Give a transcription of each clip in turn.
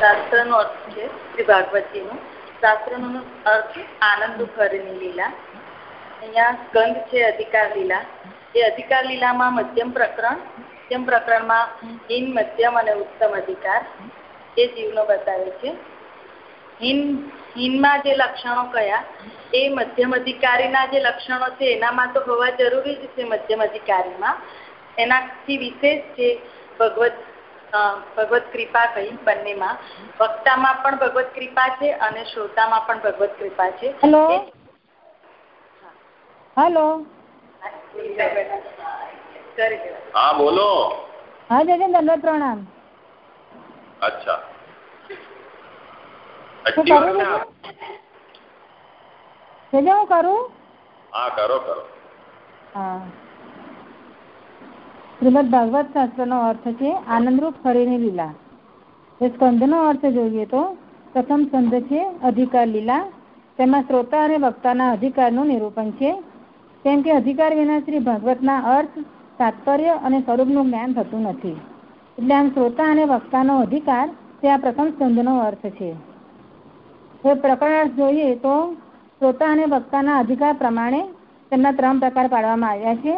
શાસ્ત્રનો અર્થ છે શ્રી ભાગવતજીનો શાસ્ત્રનો અર્થ આનંદ દુઃખની લીલા. અહીંયા સ્કંદ છે અધિકાર લીલા. એ અધિકાર લીલામાં મધ્યમ પ્રકરણ, મધ્યમ પ્રકરણમાં હિન, મધ્યમ અને ઉત્તમ અધિકાર એ જીવનો બતાવે છે. હિન, હિનમાં જે લક્ષણો કયા, એ મધ્યમ અધિકારીના જે લક્ષણો છે, એનામાં તો હોવા જરૂરી જ છે મધ્યમ અધિકારીમાં. એનાથી વિશેષ છે ભગવત ભગવત કૃપા કહી બંનેમાં. વક્તામાં પણ ભગવત કૃપા છે અને શ્રોતામાં પણ ભગવત કૃપા છે. હેલો? હેલો? હા બોલો. હા જજે દંડવત પ્રણામ. અચ્છા. હું કરું? હા કરો કરો. હા. શ્રીમદ ભાગવત શાસ્ત્રનો અર્થ છે આનંદરૂપ ફરીની લીલા. એ સ્કંદનો અર્થ જોઈએ તો, પ્રથમ સ્કંદ છે અધિકાર લીલા. તેમાં શ્રોતા અને વક્તાના અધિકારનું નિરૂપણ છે. કેમ કે અધિકાર વિના શ્રી ભાગવતના અર્થ, તાત્પર્ય અને સ્વરૂપનું જ્ઞાન થતું નથી. એટલે આમ શ્રોતા અને વક્તાનો અધિકાર, તે આ પ્રથમ સ્કંદનો અર્થ છે. હવે પ્રકરણ જોઈએ તો, શ્રોતા અને વક્તાના અધિકાર પ્રમાણે તેમના ત્રણ પ્રકાર પાડવામાં આવ્યા છે.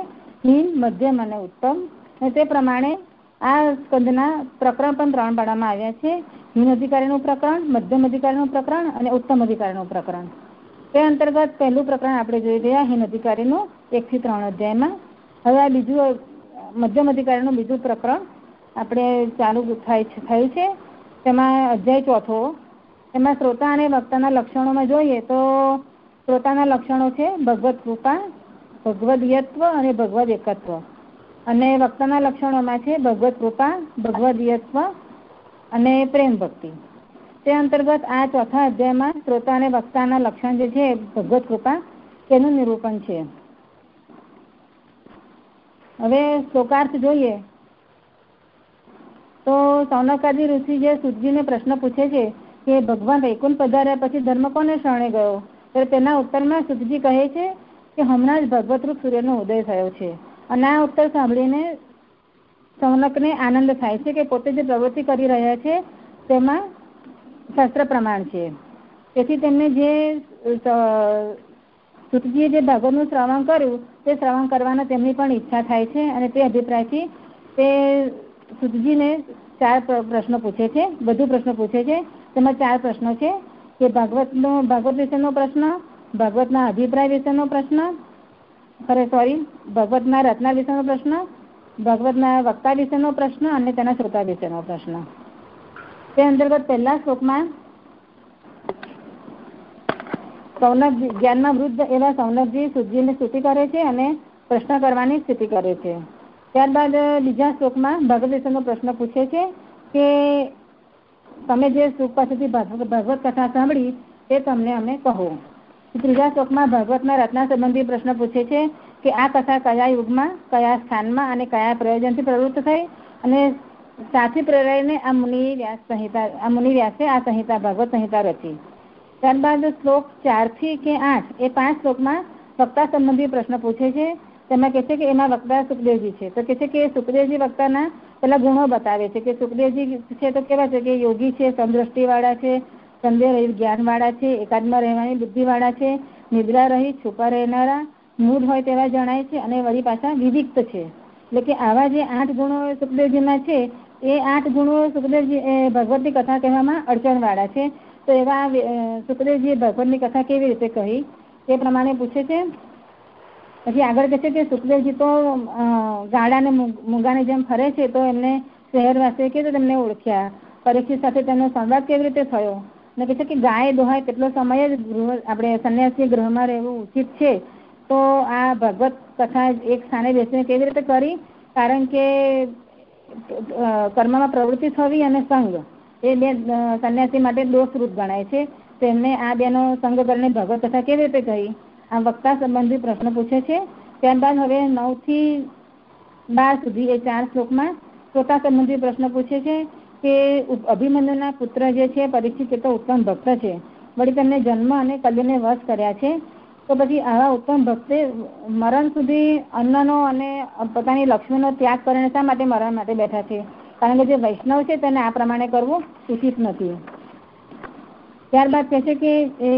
હિન, મધ્યમ અને ઉત્તમ. તે પ્રમાણે આ સ્કંદના પ્રકરણ પણ ત્રણ પાડવામાં આવ્યા છે. હીન અધિકારીનું પ્રકરણ, મધ્યમ અધિકારીનું પ્રકરણ અને ઉત્તમ અધિકારીનું પ્રકરણ. તે અંતર્ગત પહેલું પ્રકરણ આપણે જોઈ રહ્યા હીન અધિકારીનું એકથી ત્રણ અધ્યાયમાં. હવે આ બીજું, મધ્યમ અધિકારીનું બીજું પ્રકરણ આપણે ચાલુ થાય થયું છે. તેમાં અધ્યાય ચોથો. એમાં શ્રોતા અને વક્તાના લક્ષણોમાં જોઈએ તો શ્રોતાના લક્ષણો છે ભગવત કૃપા, ભગવદીયત્વ અને ભગવદ એકત્વ. અને વક્તાના લક્ષણોમાં છે ભગવત કૃપા ભગવદીયત્વ અને પ્રેમ ભક્તિ. તે અંતર્ગત આ ચોથા અધ્યાયમાં શ્રોતા અને વક્તાના લક્ષણ જે છે ભગવત કૃપા તેનું નિરૂપણ છે. હવે શ્લોકાર્થ જોઈએ. તો સૌનકાદી ઋષિ જે સુધજીને પ્રશ્ન પૂછે છે કે, ભગવાન વૈકુંઠ પધાર્યા પછી ધર્મ કોને શરણે ગયો? ત્યારે તેના ઉત્તરમાં સુધજી કહે છે કે, હમણાં જ ભગવતરૂપ સૂર્યનો ઉદય થયો છે. અને આ ઉત્તર સાંભળીને સૌનકને આનંદ થાય છે કે પોતે જે પ્રવૃત્તિ કરી રહ્યા છે, તેમાં શાસ્ત્ર પ્રમાણ છે. તેથી તેમને જે સુતજીએ જે ભાગવતનું શ્રવણ કર્યું, તે શ્રવણ કરવાના તેમની પણ ઈચ્છા થાય છે અને તે અભિપ્રાયથી તે સુતજીને ચાર પ્રશ્નો પૂછે છે બધું પ્રશ્નો પૂછે છે. તેમાં ચાર પ્રશ્નો છે કે ભાગવતનો, ભાગવત વિશેનો પ્રશ્ન, ભાગવતના અભિપ્રાય વિશેનો પ્રશ્ન અરે સોરી ભગવતના રચના વિશેનો પ્રશ્ન, ભગવતના વક્તા વિશેનો પ્રશ્ન અને તેના શ્રોતા વિશેનો પ્રશ્ન. તે અંતર્ગત પહેલા શ્લોકમાં સૌનક જ્ઞાનમાં વૃદ્ધ એવા સૌનકજી સુજીને સ્તુતિ કરે છે અને પ્રશ્ન કરવાની સ્થિતિ કરે છે. ત્યારબાદ બીજા શ્લોકમાં ભગવત વિશેનો પ્રશ્ન પૂછે છે કે તમે જે સુખ પાસેથી ભગવત કથા સાંભળી તે તમને અમે કહો. ત્રીજા શ્લોકમાં ભાગવતના રચના સંબંધી પ્રશ્ન પૂછે છે કે આ કથા કયા યુગમાં, કયા સ્થાનમાં અને કયા પ્રયોજનથી પ્રવૃત્ત થઈ? અને સાથે પ્રેરાઈને આ મુનિ વ્યાસ સંહિતા, આ મુનિ વ્યાસે આ સંહિતા, ભાગવત સંહિતા રચી. ત્યારબાદ શ્લોક ચારથી કે આઠ, એ પાંચ શ્લોકમાં વક્તા સંબંધી પ્રશ્ન પૂછે છે. તેમાં કહે છે કે એમાં વક્તા સુખદેવજી છે. તો કહે છે કે સુખદેવજી વક્તાના પેલા ગુણો બતાવે છે કે સુખદેવજી છે તો કેવા છે કે યોગી છે સમદ્રષ્ટિ વાળા છે સંદેહ જ્ઞાન વાળા છે એકાદમાં રહેવાની બુદ્ધિ વાળા છે, નિદ્રા રહિત છુપા રહેનારા મૂળ હોય તેવા જણાય છે અને વળી પાછા વિવિક્ત છે. એટલે કે આવા જે આઠ ગુણો સુખદેવજીમાં છે, એ આઠ ગુણો સુખદેવજી ભગવતની કથા કહેવામાં અડચણ વાળા છે. તો એવા સુખદેવજીએ ભગવતની કથા કેવી રીતે કહી? તે પ્રમાણે પૂછે છે. પછી આગળ કહે છે કે સુખદેવજી તો ગાળા ને મૂંગાની જેમ ફરે છે, તો એમને શહેરવાસીએ રીતે તેમને ઓળખ્યા. પરીક્ષિત સાથે તેમનો સંવાદ કેવી રીતે થયો? અને કહે છે કે ગાય દોહાય તેટલો સમય જ ગૃહ, આપણે સંન્યાસી ગૃહમાં રહેવું ઉચિત છે, તો આ ભગવત કથા એક સ્થાને બેસીને કેવી રીતે કરી? કારણ કે કર્મમાં પ્રવૃત્તિ થવી અને સંઘ એ બે સંન્યાસી માટે દોષરૂપ ગણાય છે. તેમને આ બેનો સંઘ કરીને ભગવત કથા કેવી રીતે કહી? આ વક્તા સંબંધી પ્રશ્ન પૂછે છે. ત્યારબાદ હવે નવથી બાર સુધી, એ ચાર શ્લોકમાં શ્રોતા સંબંધી પ્રશ્ન પૂછે છે. કે અભિમન્યુના પુત્ર જે છે પરીક્ષિત એ ઉત્તમ ભક્ત છે. વળી તેમને જન્મ અને કલ્યુને વશ કર્યા છે. તો પછી આવા ઉત્તમ ભક્તે મરણ સુધી અન્નનો અને પોતાની લક્ષ્મીનો ત્યાગ કરીને શા માટે મરણ માટે બેઠા છે? કારણ કે જે વૈષ્ણવ છે, તેને આ પ્રમાણે કરવું ઉચિત નથી. ત્યારબાદ કહે છે કે એ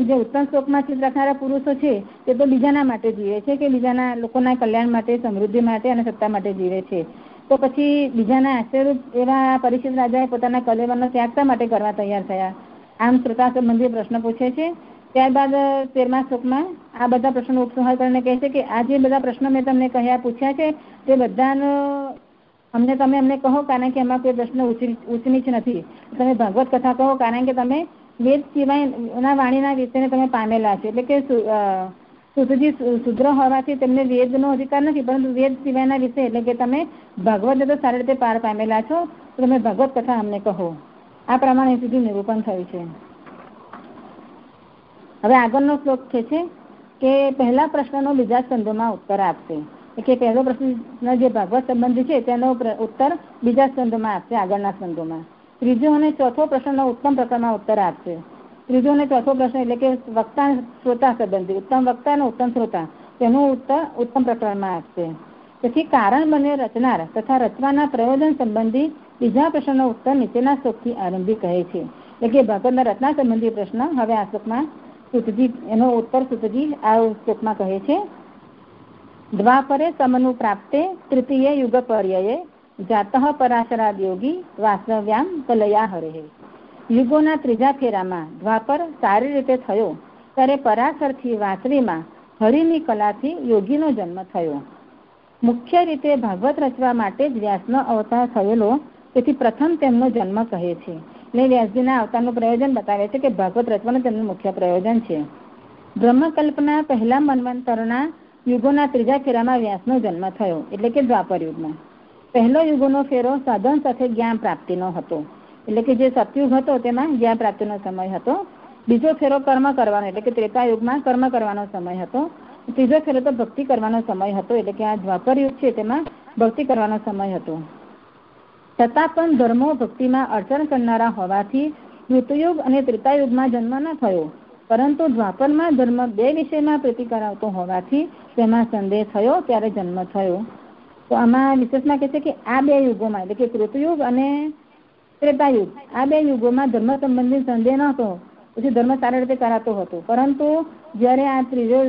જે ઉત્તમ શ્લોકમાં સ્થિત રાખનારા પુરુષો છે, તે તો બીજાના માટે જીવે છે કે બીજાના લોકોના કલ્યાણ માટે, સમૃદ્ધિ માટે અને સત્તા માટે જીવે છે. તો પછી બીજાના આશ્ચર્યરૂપ એવા પરિચિત રાજાએ પોતાના કલેવરનો ત્યાગ શા માટે કરવા તૈયાર થયા? આમ શ્રોતા સંબંધી પ્રશ્ન પૂછે છે. ત્યારબાદ તેરમા શ્લોકમાં આ બધા પ્રશ્નો ઉપસંહાર કરીને કહે છે કે આ જે બધા પ્રશ્નો મેં તમને કહ્યા, પૂછ્યા છે, તે બધાનો અમને તમે અમને કહો કારણ કે એમાં કોઈ પ્રશ્ન ઉચ્ચ નથી. તમે ભાગવત કથા કહો કારણ કે તમે વેદ સિવાયના વાણીના વિષયને તમે પામેલા છે. એટલે કે સુધજી શુદ્ર હોવાથી તેમને વેદનો અધિકાર નથી, પરંતુ વેદ સિવાયના વિષય, એટલે કે તમે ભાગવત તો સારી રીતે પાર પામેલા છો, તો તમે ભગવત કથા અમને કહો. આ પ્રમાણે સુધી નિરૂપણ થયું છે. હવે આગળનો શ્લોક છે કે પહેલા પ્રશ્નનો બીજા સ્કંદોમાં ઉત્તર આપશે. કે પહેલો પ્રશ્ન જે ભાગવત સંબંધી છે, તેનો ઉત્તર બીજા સ્કંદોમાં આપશે, આગળના સ્કંદોમાં. ત્રીજો અને ચોથો પ્રશ્નનો ઉત્તમ પ્રકારમાં ઉત્તર આપશે. ત્રીજો અને ચોથો પ્રશ્ન એટલે કે વક્તા શ્રોતા સંબંધી, ઉત્તમ વક્તા અને ઉત્તમ શ્રોતા તેનું ઉત્તર ઉત્તમ પ્રકરણમાં આપશે. તેથી કારણ બને રચનાર તથા રચવાના પ્રયોજન સંબંધી બીજા પ્રશ્નનો ઉત્તર નીચેના શ્લોકથી આરંભી કહે છે. એટલે કે ભગવાનના રચના સંબંધી પ્રશ્ન હવે આ શ્લોકમાં સુતજી, એનો ઉત્તર સુતજી આ શ્લોકમાં કહે છે. દ્વાપરે સમનું પ્રાપ્તે તૃતીય યુગ પર્યયે જાતઃ પરાશરાદ યોગી વાસ્તવ્યામ કલયા હરે. યુગોના ત્રીજા ફેરામાં દ્વાપર સારી રીતે થયો ત્યારે પરાશરથી વાસરીમાં હરિની કલાથી યોગીનો જન્મ થયો. મુખ્ય રીતે ભાગવત રચવા માટે જ વ્યાસનો અવતાર થયેલો તેથી પ્રથમ તેમનો જન્મ કહે છે. એટલે વ્યાસજીના અવતારનું પ્રયોજન બતાવે છે કે ભાગવત રચવાનું તેમનું મુખ્ય પ્રયોજન છે. બ્રહ્મકલ્પના પહેલા મનવંતરના યુગોના ત્રીજા ફેરામાં વ્યાસનો જન્મ થયો, એટલે કે દ્વાપર યુગમાં. પહેલો યુગોનો ફેરો સાધન સાથે જ્ઞાન પ્રાપ્તિનો હતો. એટલે કે જે સતયુગ હતો તેમાં જ્ઞાન પ્રાપ્તિનો સમય હતો. બીજો ફેરો કર્મ કરવાનો, એટલે કે ત્રેતા યુગમાં કર્મ કરવાનો સમય હતો. ત્રીજો ફેરો તો ભક્તિ કરવાનો સમય હતો, એટલે કે આ દ્વાપર યુગ છે તેમાં ભક્તિ કરવાનો સમય હતો. છતાં પણ ધર્મો ભક્તિમાં અડચણ કરનારા હોવાથી મૃતયુગ અને ત્રેતાયુગમાં જન્મ ન થયો. પરંતુ દ્વાપરમાં ધર્મ બે વિષયમાં પ્રીતિ કરાવતો હોવાથી તેમાં સંદેહ થયો, ત્યારે જન્મ થયો. તો આમાં વિશેષમાં કહે છે કે આ બે યુગોમાં, એટલે કે કૃતયુગ અને ત્રેતાયુગ આ બે યુગોમાં ધર્મ સંબંધિત સંદેહ નહોતો. પછી ધર્મ સારી રીતે કરાતો હતો. પરંતુ જ્યારે આ ત્રીજો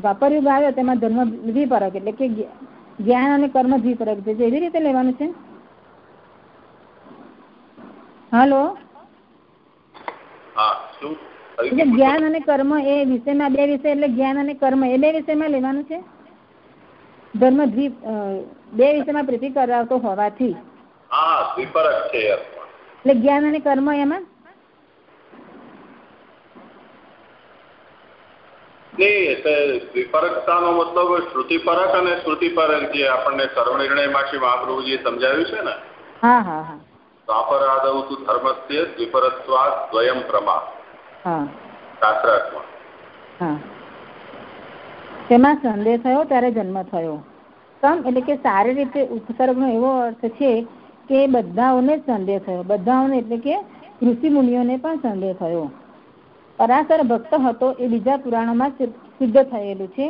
દ્વાપર યુગ આવ્યો તેમાં ધર્મ દ્વિપરક એટલે કે જ્ઞાન અને કર્મ દ્વિપરક છે. એવી રીતે લેવાનું છે? હાલો? જ્ઞાન અને કર્મ એ વિષયમાં બે વિષય એટલે જ્ઞાન અને કર્મ એ બે વિષયમાં લેવાનું છે? ધર્મ દ્વિપ બે વિષયમાં પ્રીતિ કરાવતો હોવાથી. એટલે જ્ઞાન અને કર્મ એમાં? નહીં એટલે વિપરકતાનો મતલબ શ્રુતિપરક અને શ્રુતિપરક જે આપણને સર્વનિર્ણયમાંથી મહાપ્રભુજીએ સમજાવ્યું છે ને? હા હા હા. દ્વાપરાદૌ તુ ધર્મસ્ય દ્વિપરત્વાદ દ્વયમ પ્રમા. શાસ્ત્રાર્થમાં. હા. તેમાં સંદેહ થયો ત્યારે જન્મ થયો. સમ એટલે કે સારી રીતે ઉપસર્ગનો એવો અર્થ છે કે બધાઓને સંદેહ થયો. બધાઓને એટલે કે ઋષિ મુનિઓને પણ સંદેહ થયો. પરાશર ભક્ત હતો એ બીજા પુરાણોમાં સિદ્ધ થયેલું છે.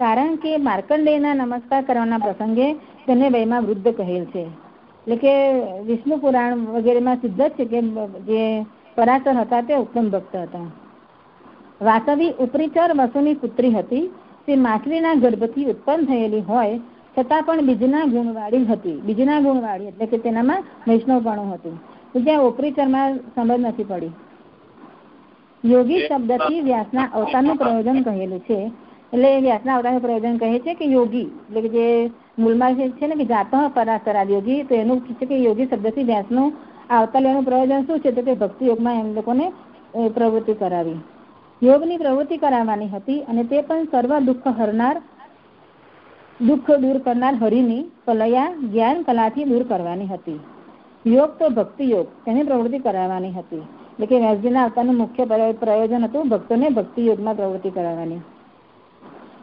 કારણ કે માર્કંડેયના નમસ્કાર કરવાના પ્રસંગે તેને વયમાં વૃદ્ધ કહેલ છે. એટલે કે વિષ્ણુ પુરાણ વગેરેમાં સિદ્ધ છે કે જે પરાશર હતા તે ઉત્તમ ભક્ત હતા. વાસવી ઉપરીચર વસુની પુત્રી હતી. તે માછલીના ગર્ભથી ઉત્પન્ન થયેલી હોય છતાં પણ બીજના ગુણવાળી હતી. બીજના ગુણવાળી એટલે કે તેનામાં વૈષ્ણવપણું હતું. જ્યાં ઉપરીચરમાં સમજ નથી પડી. યોગી શબ્દથી વ્યાસના અવતારનું પ્રયોજન કહેલું છે. એટલે વ્યાસના અવતારનું પ્રયોજન કહે છે કે યોગી એટલે કે જે મૂળમાં છે ને કે જાત પરાશરા યોગી તો એનું છે કે યોગી શબ્દથી વ્યાસનું આ અવતાર લેવાનું પ્રયોજન શું છે? તો કે ભક્તિ યોગમાં એમ લોકોને પ્રવૃત્તિ કરાવી. યોગની પ્રવૃત્તિ કરાવવાની હતી અને તે પણ સર્વ દુઃખ હરનાર દુઃખ દૂર કરનાર હરિની કલયા જ્ઞાન કલાથી દૂર કરવાની હતી. યોગ તો ભક્તિ યોગ, તેની પ્રવૃત્તિ કરાવવાની હતી. એટલે કે વ્યાસજીના અવતારનું મુખ્ય પ્રયોજન હતું ભક્તોને ભક્તિ યોગમાં પ્રવૃત્તિ કરાવવાની.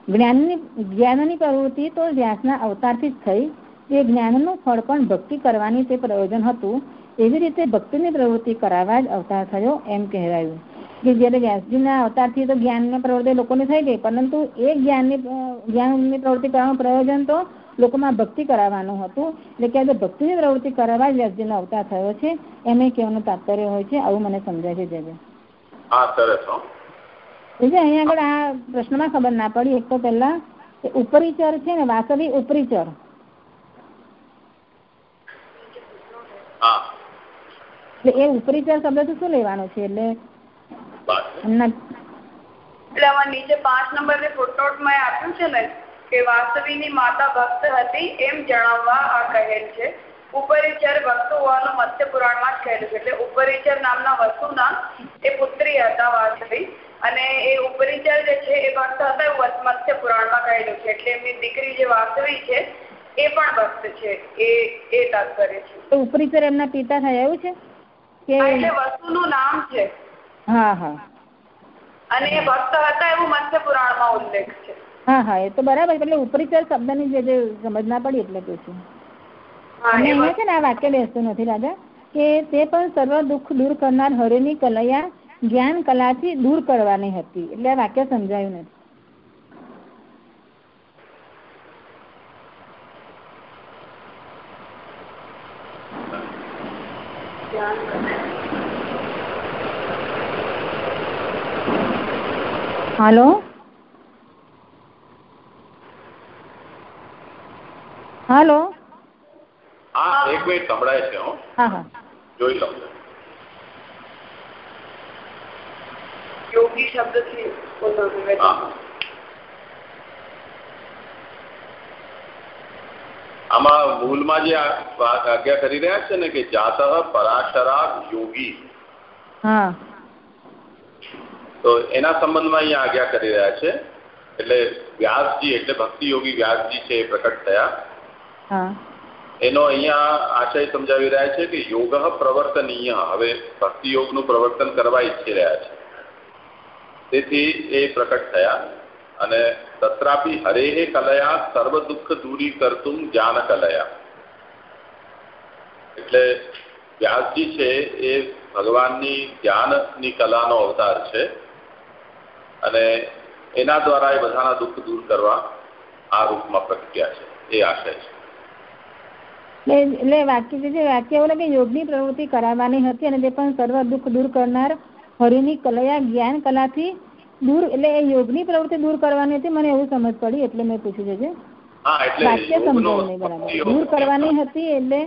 જ્ઞાનની જ્ઞાનની પ્રવૃત્તિ તો વ્યાસના અવતારથી જ થઈ. તે જ્ઞાનનું ફળ પણ ભક્તિ કરવાની તે પ્રયોજન હતું, એવી રીતે ભક્તિની પ્રવૃત્તિ કરાવવા જ અવતાર થયો એમ કહેવાયું. કે જ્યારે વ્યાસજીના અવતારથી તો જ્ઞાનની પ્રવૃત્તિ લોકોને થઈ ગઈ. પરંતુ એ જ્ઞાનની જ્ઞાનની પ્રવૃત્તિ કરવાનું પ્રયોજન તો લોકોમાં ભક્તિ કરાવવાનું હતું. એટલે કે આજે ભક્તિની પ્રવૃત્તિ કરાવવા વ્યાસજીનો અવતાર થયો છે. એમ કહેવાનું તાત્પર્ય હોય છે. આવું મને સમજાય છે જજે હા સરસ અહીંયા આગળ આ પ્રશ્નમાં ખબર ના પડી. એક તો પહેલા ઉપરીચર છે ને વાસવી ઉપરીચર. એટલે એ ઉપરીચર શબ્દ તો શું લેવાનો છે? એટલે એટલે નીચે પાંચ નંબર ફૂટનોટમાં આપ્યું છે ને કે વાસવીની માતા ભક્ત હતી એમ જણાવવા આ કહેલ છે. ઉપરીચર ભક્ત હોવાનું મત્સ્ય પુરાણમાં જ કહેલું છે. એટલે ઉપરીચર નામના વસુના એ પુત્રી હતા વાસવી. અને એ ઉપરીચર જે છે એ ભક્ત હતા એવું મત્સ્ય પુરાણમાં કહેલું છે. એટલે એમની દીકરી જે વાસવી છે એ પણ ભક્ત છે. એ એ તાત્પર્ય છે. ઉપરીચર એમના પિતા થાય એવું છે? કે એટલે નામ છે. હા હા. અને એ ભક્ત હતા એવું મત્સ્ય પુરાણમાં ઉલ્લેખ છે. હા હા એ તો બરાબર એટલે ઉપરીચર શબ્દની જે જે સમજ ના પડી એટલે પૂછ્યું અને અહીંયા છે ને આ વાક્ય બેસતું નથી રાજા કે તે પણ સર્વ દુઃખ દૂર કરનાર હરિની કલયા જ્ઞાન કલાથી દૂર કરવાની હતી એટલે આ વાક્ય સમજાયું નથી. હાલો? હાલો? હા એક મિનિટ સંભળાય છે હો. હા હા. જોઈ લઉં. યોગી શબ્દથી બોલવાનું હા. આમાં મૂળમાં જે આજ્ઞા કરી રહ્યા છે ને કે જાત પરાશરા યોગી. હા. તો એના સંબંધમાં અહીંયા આજ્ઞા કરી રહ્યા છે. એટલે વ્યાસજી એટલે ભક્તિ યોગી વ્યાસજી છે એ પ્રકટ થયા. એનો અહીંયા આશય સમજાવી રહ્યા છે કે યોગ પ્રવર્તનીય. હવે ભક્તિ યોગનું પ્રવર્તન કરવા ઈચ્છી રહ્યા છે. તેથી એ પ્રકટ થયા અને તત્રાપી હરેહે કલયા સર્વ દુઃખ દૂરી કરતું જ્ઞાન કલયા. એટલે વ્યાસજી છે એ ભગવાનની જ્ઞાનની કલાનો અવતાર છે. અને એના દ્વારા એ બધાના દુઃખ દૂર કરવા આ રૂપમાં પ્રગટ્યા છે. એ આશય છે. એટલે વાક્ય જે વાક્ય એવું કે યોગની પ્રવૃત્તિ કરાવવાની હતી અને તે પણ સર્વ દુઃખ દૂર કરનાર હરિની કલયા જ્ઞાન કલાથી દૂર એટલે એ યોગની પ્રવૃત્તિ દૂર કરવાની હતી મને એવું સમજ પડી એટલે મેં પૂછ્યું છે વાક્ય સમજાયું નહીં બરાબર. દૂર કરવાની હતી એટલે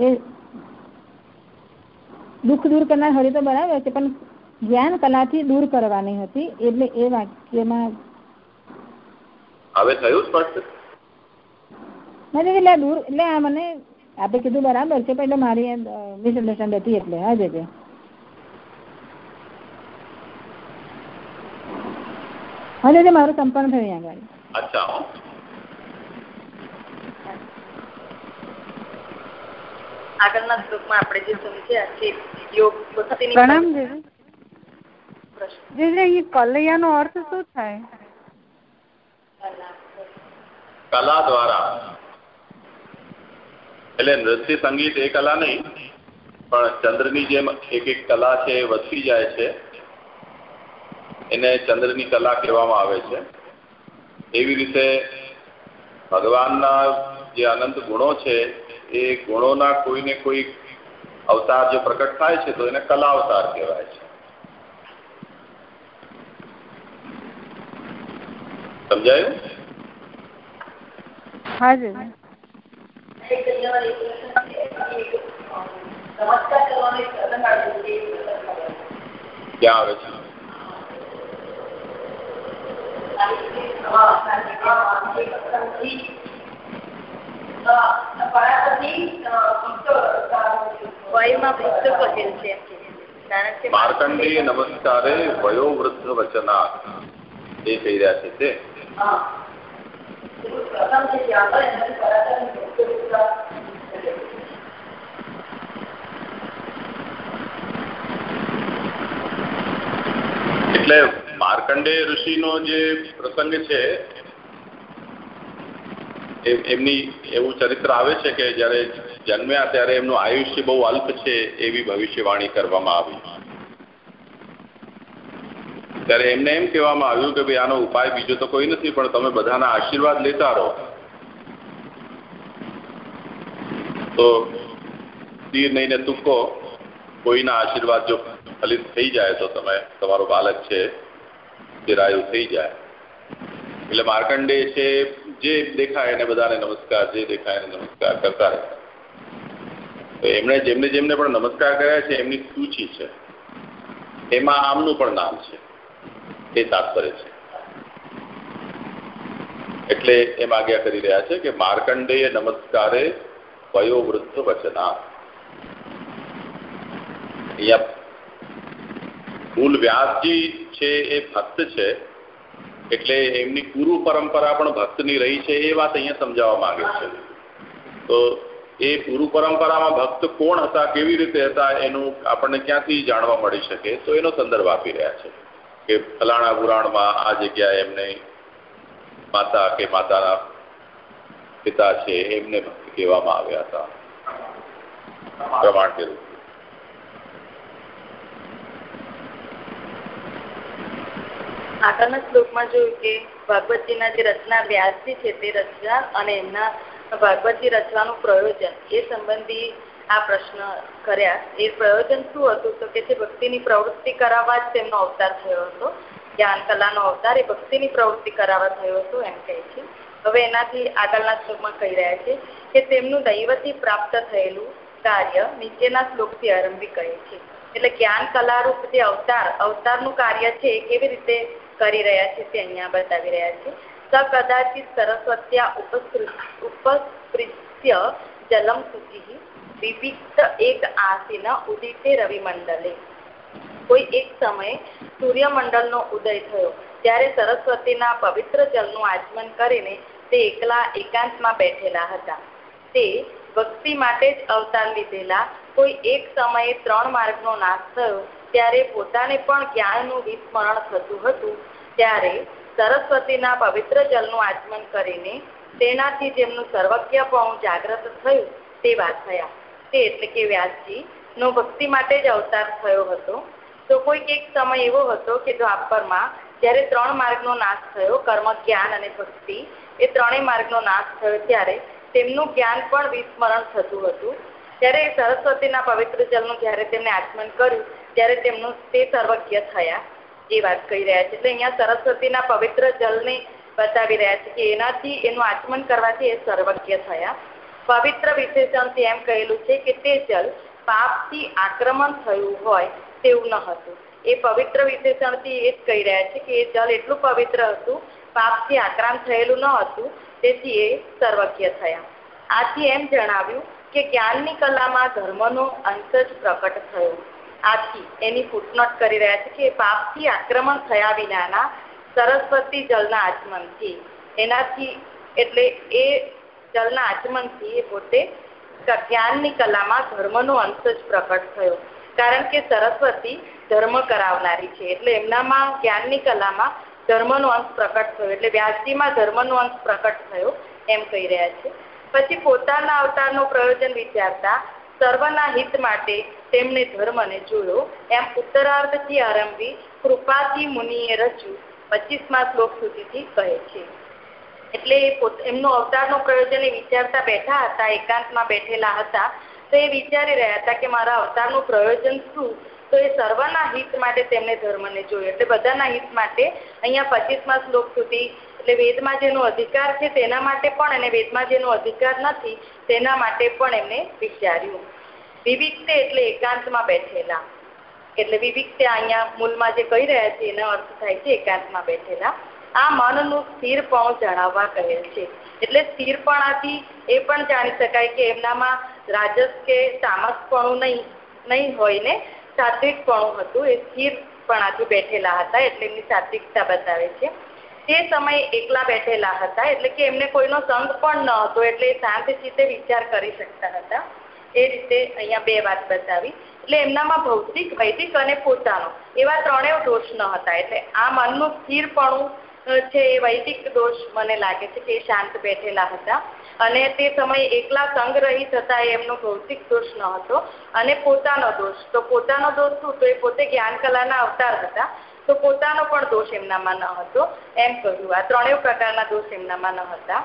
એ દુઃખ દૂર કરનાર હરિ તો બરાબર છે પણ જ્ઞાન કલાથી દૂર કરવાની હતી એટલે એ વાક્યમાં હવે થયું સ્પષ્ટ? નથી એટલે દૂર એટલે આ મને આપણે કીધું બરાબર છે પણ એટલે મારી મિસઅન્ડરસ્ટેન્ડ હતી એટલે હા જજે અને તે મારું સંપન્ન થયું અહીંયા આગળ. અચ્છા. આગળના શ્લોકમાં આપણે જે સમજ્યા કે યોગ વખતે પ્રણામ જીજુ પ્રશ્ન. જીજુ અહીં અર્થ શું થાય? કલા દ્વારા. એટલે નૃત્ય સંગીત એ કલા નહીં પણ ચંદ્રની જેમ એક એક કલા છે એ વધતી જાય છે. એને ચંદ્રની કલા કહેવામાં આવે છે. એવી રીતે ભગવાનના જે અનંત ગુણો છે એ ગુણોના કોઈને કોઈ અવતાર જો પ્રકટ થાય છે તો એને કલા અવતાર કહેવાય છે. સમજાયું હા જીજુ ક્યાં આવે છે વયમાં વૃદ્ધ કહેલ છે એમ કે કારણ કે માર્કંડેય નમસ્કારે વયોવૃદ્ધ વચના એ કહી રહ્યા છે તે એટલે માર્કંડેય ઋષિનો જે પ્રસંગ છે એમની એવું ચરિત્ર આવે છે કે જ્યારે જન્મ્યા ત્યારે એમનું આયુષ્ય બહુ અલ્પ છે એવી ભવિષ્યવાણી કરવામાં આવી. ત્યારે એમને એમ કહેવામાં આવ્યું કે ભાઈ આનો ઉપાય બીજો તો કોઈ નથી, પણ તમે બધાના આશીર્વાદ લેતા રહો. તો તીર નહીં ને તુક્કો કોઈના આશીર્વાદ જો ફલિત થઈ જાય તો તમે, તમારો બાલક છે ચિરાયુ થઈ જાય. એટલે માર્કંડે છે જે દેખાય એને બધાને નમસ્કાર, જે દેખાય એને નમસ્કાર કરતા રહે. તો એમણે જેમને જેમને પણ નમસ્કાર કર્યા છે, એમની સૂચિ છે. એમાં આમનું પણ નામ છે. એ તાત્પર્ય છે. એટલે એમ આજ્ઞા કરી રહ્યા છે કે માર્કંડેય નમસ્કારે વયોવૃદ્ધ વચના. અહીંયા મૂળ વ્યાસજી છે એ ભક્ત છે, એટલે એમની ગુરુ પરંપરા પણ ભક્તની રહી છે એ વાત અહીંયા સમજાવવા માંગે છે. તો એ ગુરુ પરંપરામાં ભક્ત કોણ હતા, કેવી રીતે હતા, એનું આપણને ક્યાંથી જાણવા મળી શકે, તો એનો સંદર્ભ આપી રહ્યા છે. કે ફલાણા પુરાણમાં આ જગ્યાએ એમને માતા કે માતાના પિતા છે એમને કહેવામાં આવ્યા હતા. પ્રમાણ કે આગળના શ્લોકમાં જોયું કે ભાગવતજીના જે રચના વ્યાસજી છે તે રચના અને એમના ભાગવતજી રચવાનું પ્રયોજન એ સંબંધી આ પ્રશ્ન કર્યા. એ પ્રયોજન શું હતું? તો કે જે ભક્તિની પ્રવૃત્તિ કરાવવા જ તેમનો અવતાર થયો હતો. જ્ઞાન કલાનો અવતાર એ ભક્તિની પ્રવૃત્તિ કરાવવા થયો હતો એમ કહે છે. હવે એનાથી આગળના શ્લોકમાં કહી રહ્યા છે કે તેમનું દૈવથી પ્રાપ્ત થયેલું કાર્ય નીચેના શ્લોકથી આરંભી કહે છે. એટલે જ્ઞાન કલારૂપ જે અવતાર, અવતારનું કાર્ય છે એ કેવી રીતે કરી રહ્યા છે તે અહીંયા બતાવી રહ્યા છે. સ કદાચિત સરસ્વત્યા ઉપસ્પૃત્ય જલમ શુચિ વિવિક્ત એક આસીન ઉદિતે રવિમંડલે કોઈ એક સમયે સૂર્યમંડળનો ઉદય થયો, ત્યારે સરસ્વતીના પવિત્ર જલનું આચમન કરીને તે એકલા એકાંતમાં બેઠેલા હતા. તે ભક્તિ માટે જ અવતાર લીધેલા, કોઈ એક સમયે ત્રણ માર્ગનો નાશ થયો, ત્યારે પોતાને પણ જ્ઞાનનું વિસ્મરણ થતું હતું, ત્યારે સરસ્વતીના પવિત્ર જલનું આચમન કરીને તેનાથી જેમનું સર્વજ્ઞપણું જાગ્રત થયું, તેવા થયા. એટલે કે વ્યાસજી નો ભક્તિ માટે જ અવતાર થયો હતો. તો કોઈક એક સમય એવો હતો કે દ્વાપરમાં જ્યારે ત્રણ માર્ગનો નાશ થયો, કર્મ, જ્ઞાન અને ભક્તિ, એ ત્રણેય માર્ગનો નાશ થયો ત્યારે તેમનું જ્ઞાન પણ વિસ્મરણ થતું હતું. ત્યારે સરસ્વતીના પવિત્ર જલનું જ્યારે તેમને આચમન કર્યું, ત્યારે તેમનું તે સર્વજ્ઞ થયા, એ વાત કહી રહ્યા છે. એટલે અહીંયા સરસ્વતીના પવિત્ર જલને બતાવી રહ્યા છે કે એનાથી એનું આચમન કરવાથી એ સર્વજ્ઞ થયા. પવિત્ર વિશેષણથી એમ કહેલું છે કે તે જલ પાપથી આક્રમણ થયું હોય તેવું ન હતું. એ પવિત્ર વિશેષણથી એ જ કહી રહ્યા છે કે એ જલ એટલું પવિત્ર હતું, પાપથી આક્રાંત થયેલું ન હતું, તેથી એ સર્વજ્ઞ થયા. આથી એમ જણાવ્યું કે જ્ઞાનની કલામાં ધર્મનો અંશ જ પ્રકટ થયો. આથી એની ફૂટનોટ કરી રહ્યા છે કે પાપથી આક્રમણ થયા વિનાના સરસ્વતી જલના આચમનથી એનાથી એટલે એ જલના આચમનથી એ પોતે જ્ઞાનની કલામાં ધર્મનો અંશ જ પ્રકટ થયો. કારણ કે સરસ્વતી ધર્મ કરાવનારી છે. એટલે એમનામાં જ્ઞાનની કલામાં ધર્મનો અંશ પ્રકટ થયો. એટલે વ્યાસજીમાં ધર્મનો અંશ પ્રકટ થયો એમ કહી રહ્યા છે. પછી પોતાના અવતારનો પ્રયોજન વિચારતા સર્વના હિત માટે તેમણે ધર્મને જોયો. એમ ઉત્તરાર્ધથી આરંભી કૃપાથી મુનિએ રચ્યું પચીસમા શ્લોક સુધીથી કહે છે. એટલે એમનો અવતારનો પ્રયોજન એ વિચારતા બેઠા હતા, એકાંતમાં બેઠેલા હતા. તો એ વિચારી રહ્યા હતા કે મારા અવતારનું પ્રયોજન શું? તો એ સર્વના હિત માટે તેમણે ધર્મને જોયું. એટલે બધાના હિત માટે અહીંયા પચીસમાં શ્લોક સુધી, એટલે વેદમાં જેનો અધિકાર છે તેના માટે પણ અને વેદમાં જેનો અધિકાર નથી તેના માટે પણ એમને વિચાર્યું. વિવિક્તે એટલે એકાંતમાં બેઠેલા. એટલે વિવિક્તે અહીંયા મૂળમાં જે કહી રહ્યા છે એનો અર્થ થાય છે એકાંતમાં બેઠેલા. આ મનનું સ્થિરપણું જણાવવા કહેલ છે. એટલે સ્થિરપણાથી એ પણ જાણી શકાય કે એમનામાં રાજસ કે તામસપણું નહીં નહીં હોય ને? સાત્વિકપણું હતું. એ સ્થિરપણાથી બેઠેલા હતા એટલે એમની સાત્વિકતા બતાવે છે. તે સમયે એકલા બેઠેલા હતા એટલે કે એમને કોઈનો સંગ પણ ન હતો એટલે શાંત રીતે વિચાર કરી શકતા હતા. એ રીતે અહીંયા બે વાત બતાવી. એટલે એમનામાં ભૌતિક, વૈદિક અને પોતાનો એવા ત્રણેય દોષ ન હતા. એટલે આ મનનું સ્થિરપણું છે એ વૈદિક દોષ મને લાગે છે કે શાંત બેઠેલા હતા. અને તે સમયે એકલા સંગ્રહિત રહી થતા એમનો ભૌતિક દોષ ન હતો અને પોતાનો દોષ. તો પોતાનો દોષ શું? તો એ પોતે જ્ઞાન કલાના અવતાર હતા. તો પોતાનો પણ દોષ એમનામાં ન હતો. એમ કહ્યું. આ ત્રણેય પ્રકારના દોષ એમનામાં ન હતા.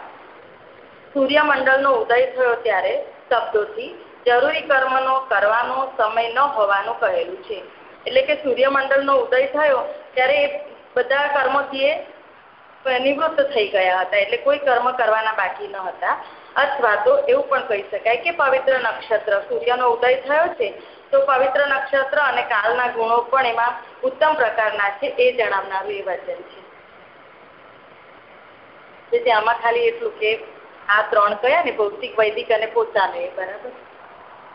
સૂર્યમંડળનો ઉદય થયો ત્યારે શબ્દોથી જરૂરી કર્મનો કરવાનો સમય ન હોવાનું કહેલું છે. એટલે કે સૂર્યમંડળનો ઉદય થયો ત્યારે બધા કર્મોથી નિવૃત્ત થઈ ગયા હતા એટલે કોઈ કર્મ કરવાના બાકી ન હતા. અથવા તો એવું પણ કહી શકાય કે પવિત્ર નક્ષત્ર સૂર્યનો ઉદય થયો છે તો પવિત્ર નક્ષત્ર અને કાલના ગુણો પણ એમાં ઉત્તમ પ્રકારના છે એ જણાવનારું એ વચન છે. તેથી આમાં ખાલી એટલું કે આ ત્રણ કયા ને ભૌતિક વૈદિક અને પોતાનો એ બરાબર?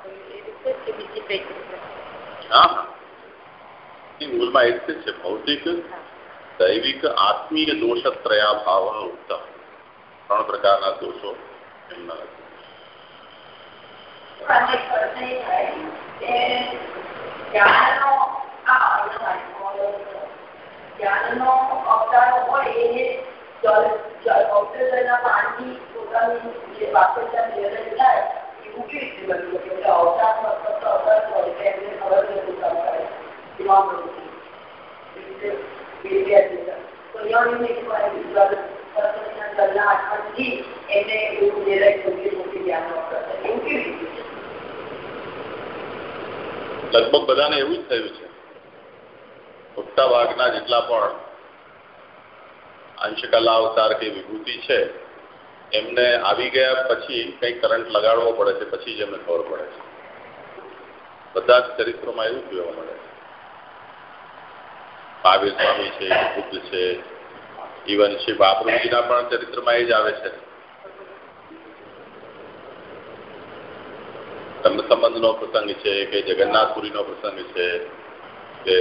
એ રીતે બીજી કઈ હા હા. એ મૂળમાં એ છે ભૌતિક દૈવિક આત્મીય દોષત્રયા ભાવ ઉત્તમ ત્રણ પ્રકારના દોષો એમના જ્ઞાનનો અવતાર હોય એને જલ જલ અવતરના પાણી પોતાની જે વાપરતા નિર્ણય થાય એવું કેવી રીતે બની શકે એટલે અવતાર મતલબ અવતાર હોય એટલે એમને ખબર નથી પડે એમાં લગભગ બધાને એવું જ થયું છે. મોટા ભાગના જેટલા પણ અંશકલા અવતાર કે વિભૂતિ છે, એમને આવી ગયા પછી કંઈ કરંટ લગાડવો પડે છે, પછી જ એમને ખબર પડે છે. બધા જ ચરિત્રોમાં એવું જોવા મળે મહાવીર સ્વામી છે, બુદ્ધ છે ઇવન શ્રી બાપરુજીના પણ ચરિત્રમાં એ જ આવે છે. સંબંધનો પ્રસંગ છે કે જગન્નાથપુરીનો પ્રસંગ છે, કે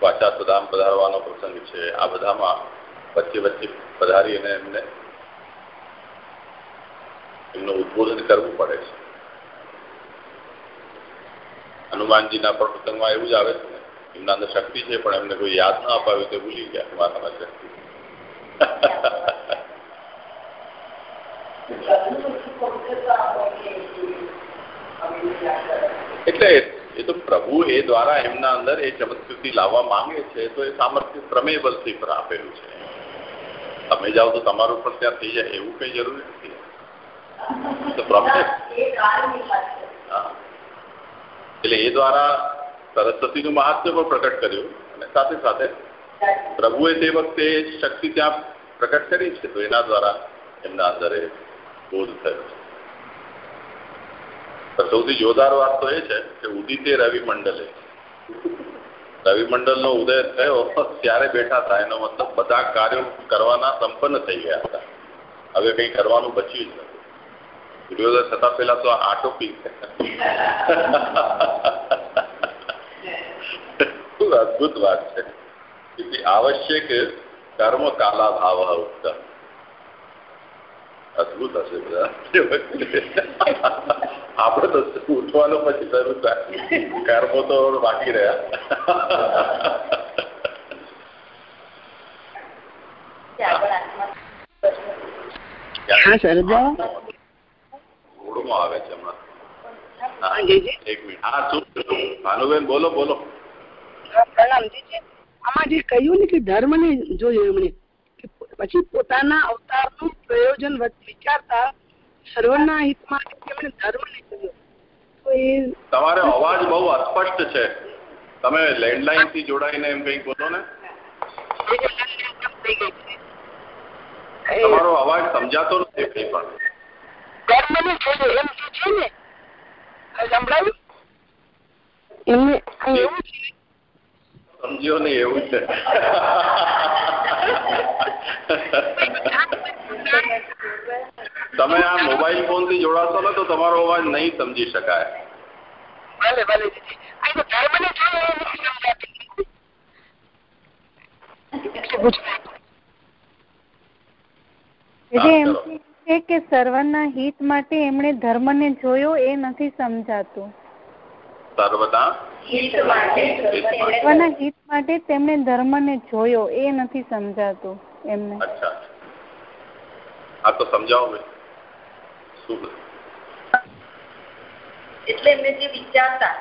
પાછા ધામ પધારવાનો પ્રસંગ છે, આ બધામાં વચ્ચે વચ્ચે પધારી અને એમને એમનું ઉદબોધન કરવું પડે છે. હનુમાનજીના પણ પ્રસંગમાં એવું જ આવે છે. એમના અંદર શક્તિ છે પણ એમને કોઈ યાદ ન અપાવ્યું તો ભૂલી ગયા મારામાં શક્તિ એટલે એ તો પ્રભુ એ દ્વારા એમના અંદર એ ચમત્કૃતિ લાવવા માંગે છે તો એ સામર્થ્ય પ્રમેય બલથી પર આપેલું છે. તમે જાઓ તો તમારું પણ ત્યાં થઈ જાય એવું કઈ જરૂરી નથી. તો પ્રમેય હા. એટલે એ દ્વારા સરસ્વતીનું મહાત્મ્ય પણ પ્રકટ કર્યું અને સાથે સાથે પ્રભુએ તે વખતે શક્તિ ત્યાં પ્રકટ કરી છે, તો એના દ્વારા એમના અંદર બોધ થયો છે. સૌથી જોરદાર વાત તો એ છે કે ઉદિતે રવિ મંડલે રવિ મંડળનો ઉદય થયો ત્યારે બેઠા હતા. એનો મતલબ બધા કાર્યો કરવાના સંપન્ન થઈ ગયા હતા. હવે કંઈ કરવાનું બચ્યું જ નથી. સૂર્યોદય થતા પહેલા તો આટો પી ખૂબ અદભુત વાત છે. તેથી આવશ્યક કર્મ કાલા ભાવ ઉત્તમ અદભુત હશે બધા. આપણે તો ઉઠવાનો પછી શરૂ થાય. કર્મો તો બાકી રહ્યા. આવે છે હમણાં. એક મિનિટ. હા શું? ભાનુબેન બોલો બોલો. પ્રણામજી આમાં જે કહ્યું ને કે ધર્મ ને જોયું એમણે પછી પોતાના અવતારનું પ્રયોજન વિચારતા સર્વના હિતમાં એમણે ધર્મ ને જોયો તો એ તમારો અવાજ બહુ અસ્પષ્ટ છે. તમે લેન્ડલાઈનથી જોડાઈને એમ કંઈક બોલો ને? તમારો અવાજ સમજાતો નથી કઈ પણ. ધર્મ ને જોયો એમ કે છે ને? સંભળાયું? એમને એવું છે સમજ્યો ને એવું છે. તમે આ મોબાઈલ ફોનથી જોડાશો ને તો તમારો અવાજ નહીં સમજી શકાય. ભલે ભલે એટલે એમ કે સર્વના હિત માટે એમણે ધર્મને જોયો એ નથી સમજાતું. સર્વદા સર્વના હિત માટે તેમણે ધર્મને જોયો એ નથી સમજાતું એમને. અચ્છા. હા તો સમજાવો ભાઈ શું એટલે એમને જે વિચારતા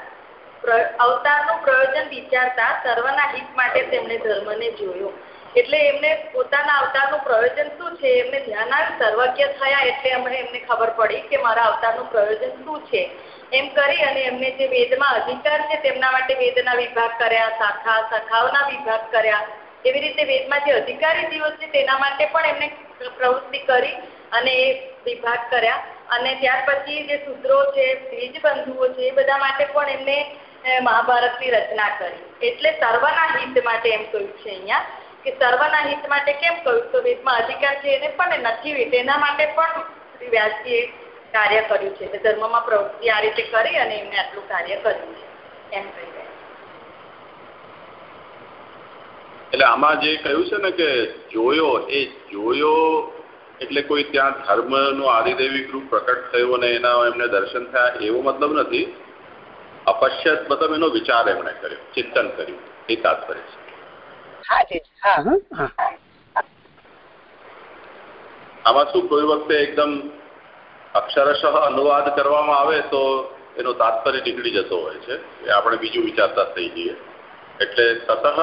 અવતારનું પ્રયોજન વિચારતા સર્વના હિત માટે તેમણે ધર્મને જોયો. એટલે એમને પોતાના અવતારનું પ્રયોજન શું છે? એમને ધ્યાન આવ્યું સર્વજ્ઞ થયા એટલે એમને ખબર પડી કે મારા અવતારનું પ્રયોજન શું છે? એમ કરી અને એમને જે વેદમાં અધિકાર છે તેમના માટે વેદના વિભાગ કર્યા, શાખા, શાખાઓના વિભાગ કર્યા. એવી રીતે વેદમાં જે અધિકારી જીવો છે તેના માટે પણ એમને પ્રવૃત્તિ કરી અને એ વિભાગ કર્યા. અને ત્યાર પછી જે સૂત્રો છે બીજ બંધુઓ છે, એ બધા માટે પણ એમને મહાભારતની રચના કરી. એટલે સર્વના હિત માટે એમ કહ્યું છે અહીંયા કે સર્વના હિત માટે કેમ કહ્યું? તો વેદમાં અધિકાર છે એને પણ નથી તેના માટે પણ શ્રી કાર્ય કર્યું છે. ધર્મમાં પ્રવૃત્તિ આ રીતે કરી અને એમને આટલું કાર્ય કર્યું છે. એમ કહી એટલે આમાં જે કહ્યું છે ને કે જોયો એ જોયો એટલે કોઈ ત્યાં ધર્મનું આદિદેવિક રૂપ પ્રકટ થયું અને એના એમને દર્શન થયા એવો મતલબ નથી. અપશ્યત મતલબ એનો વિચાર એમણે કર્યો ચિંતન કર્યું એ તાત્પર્ય છે. આમાં શું કોઈ વખતે એકદમ અક્ષરશ અનુવાદ કરવામાં આવે તો એનો તાત્પર્ય નીકળી જતો હોય છે. એ આપણે બીજું વિચારતા થઈ જઈએ. એટલે તતઃ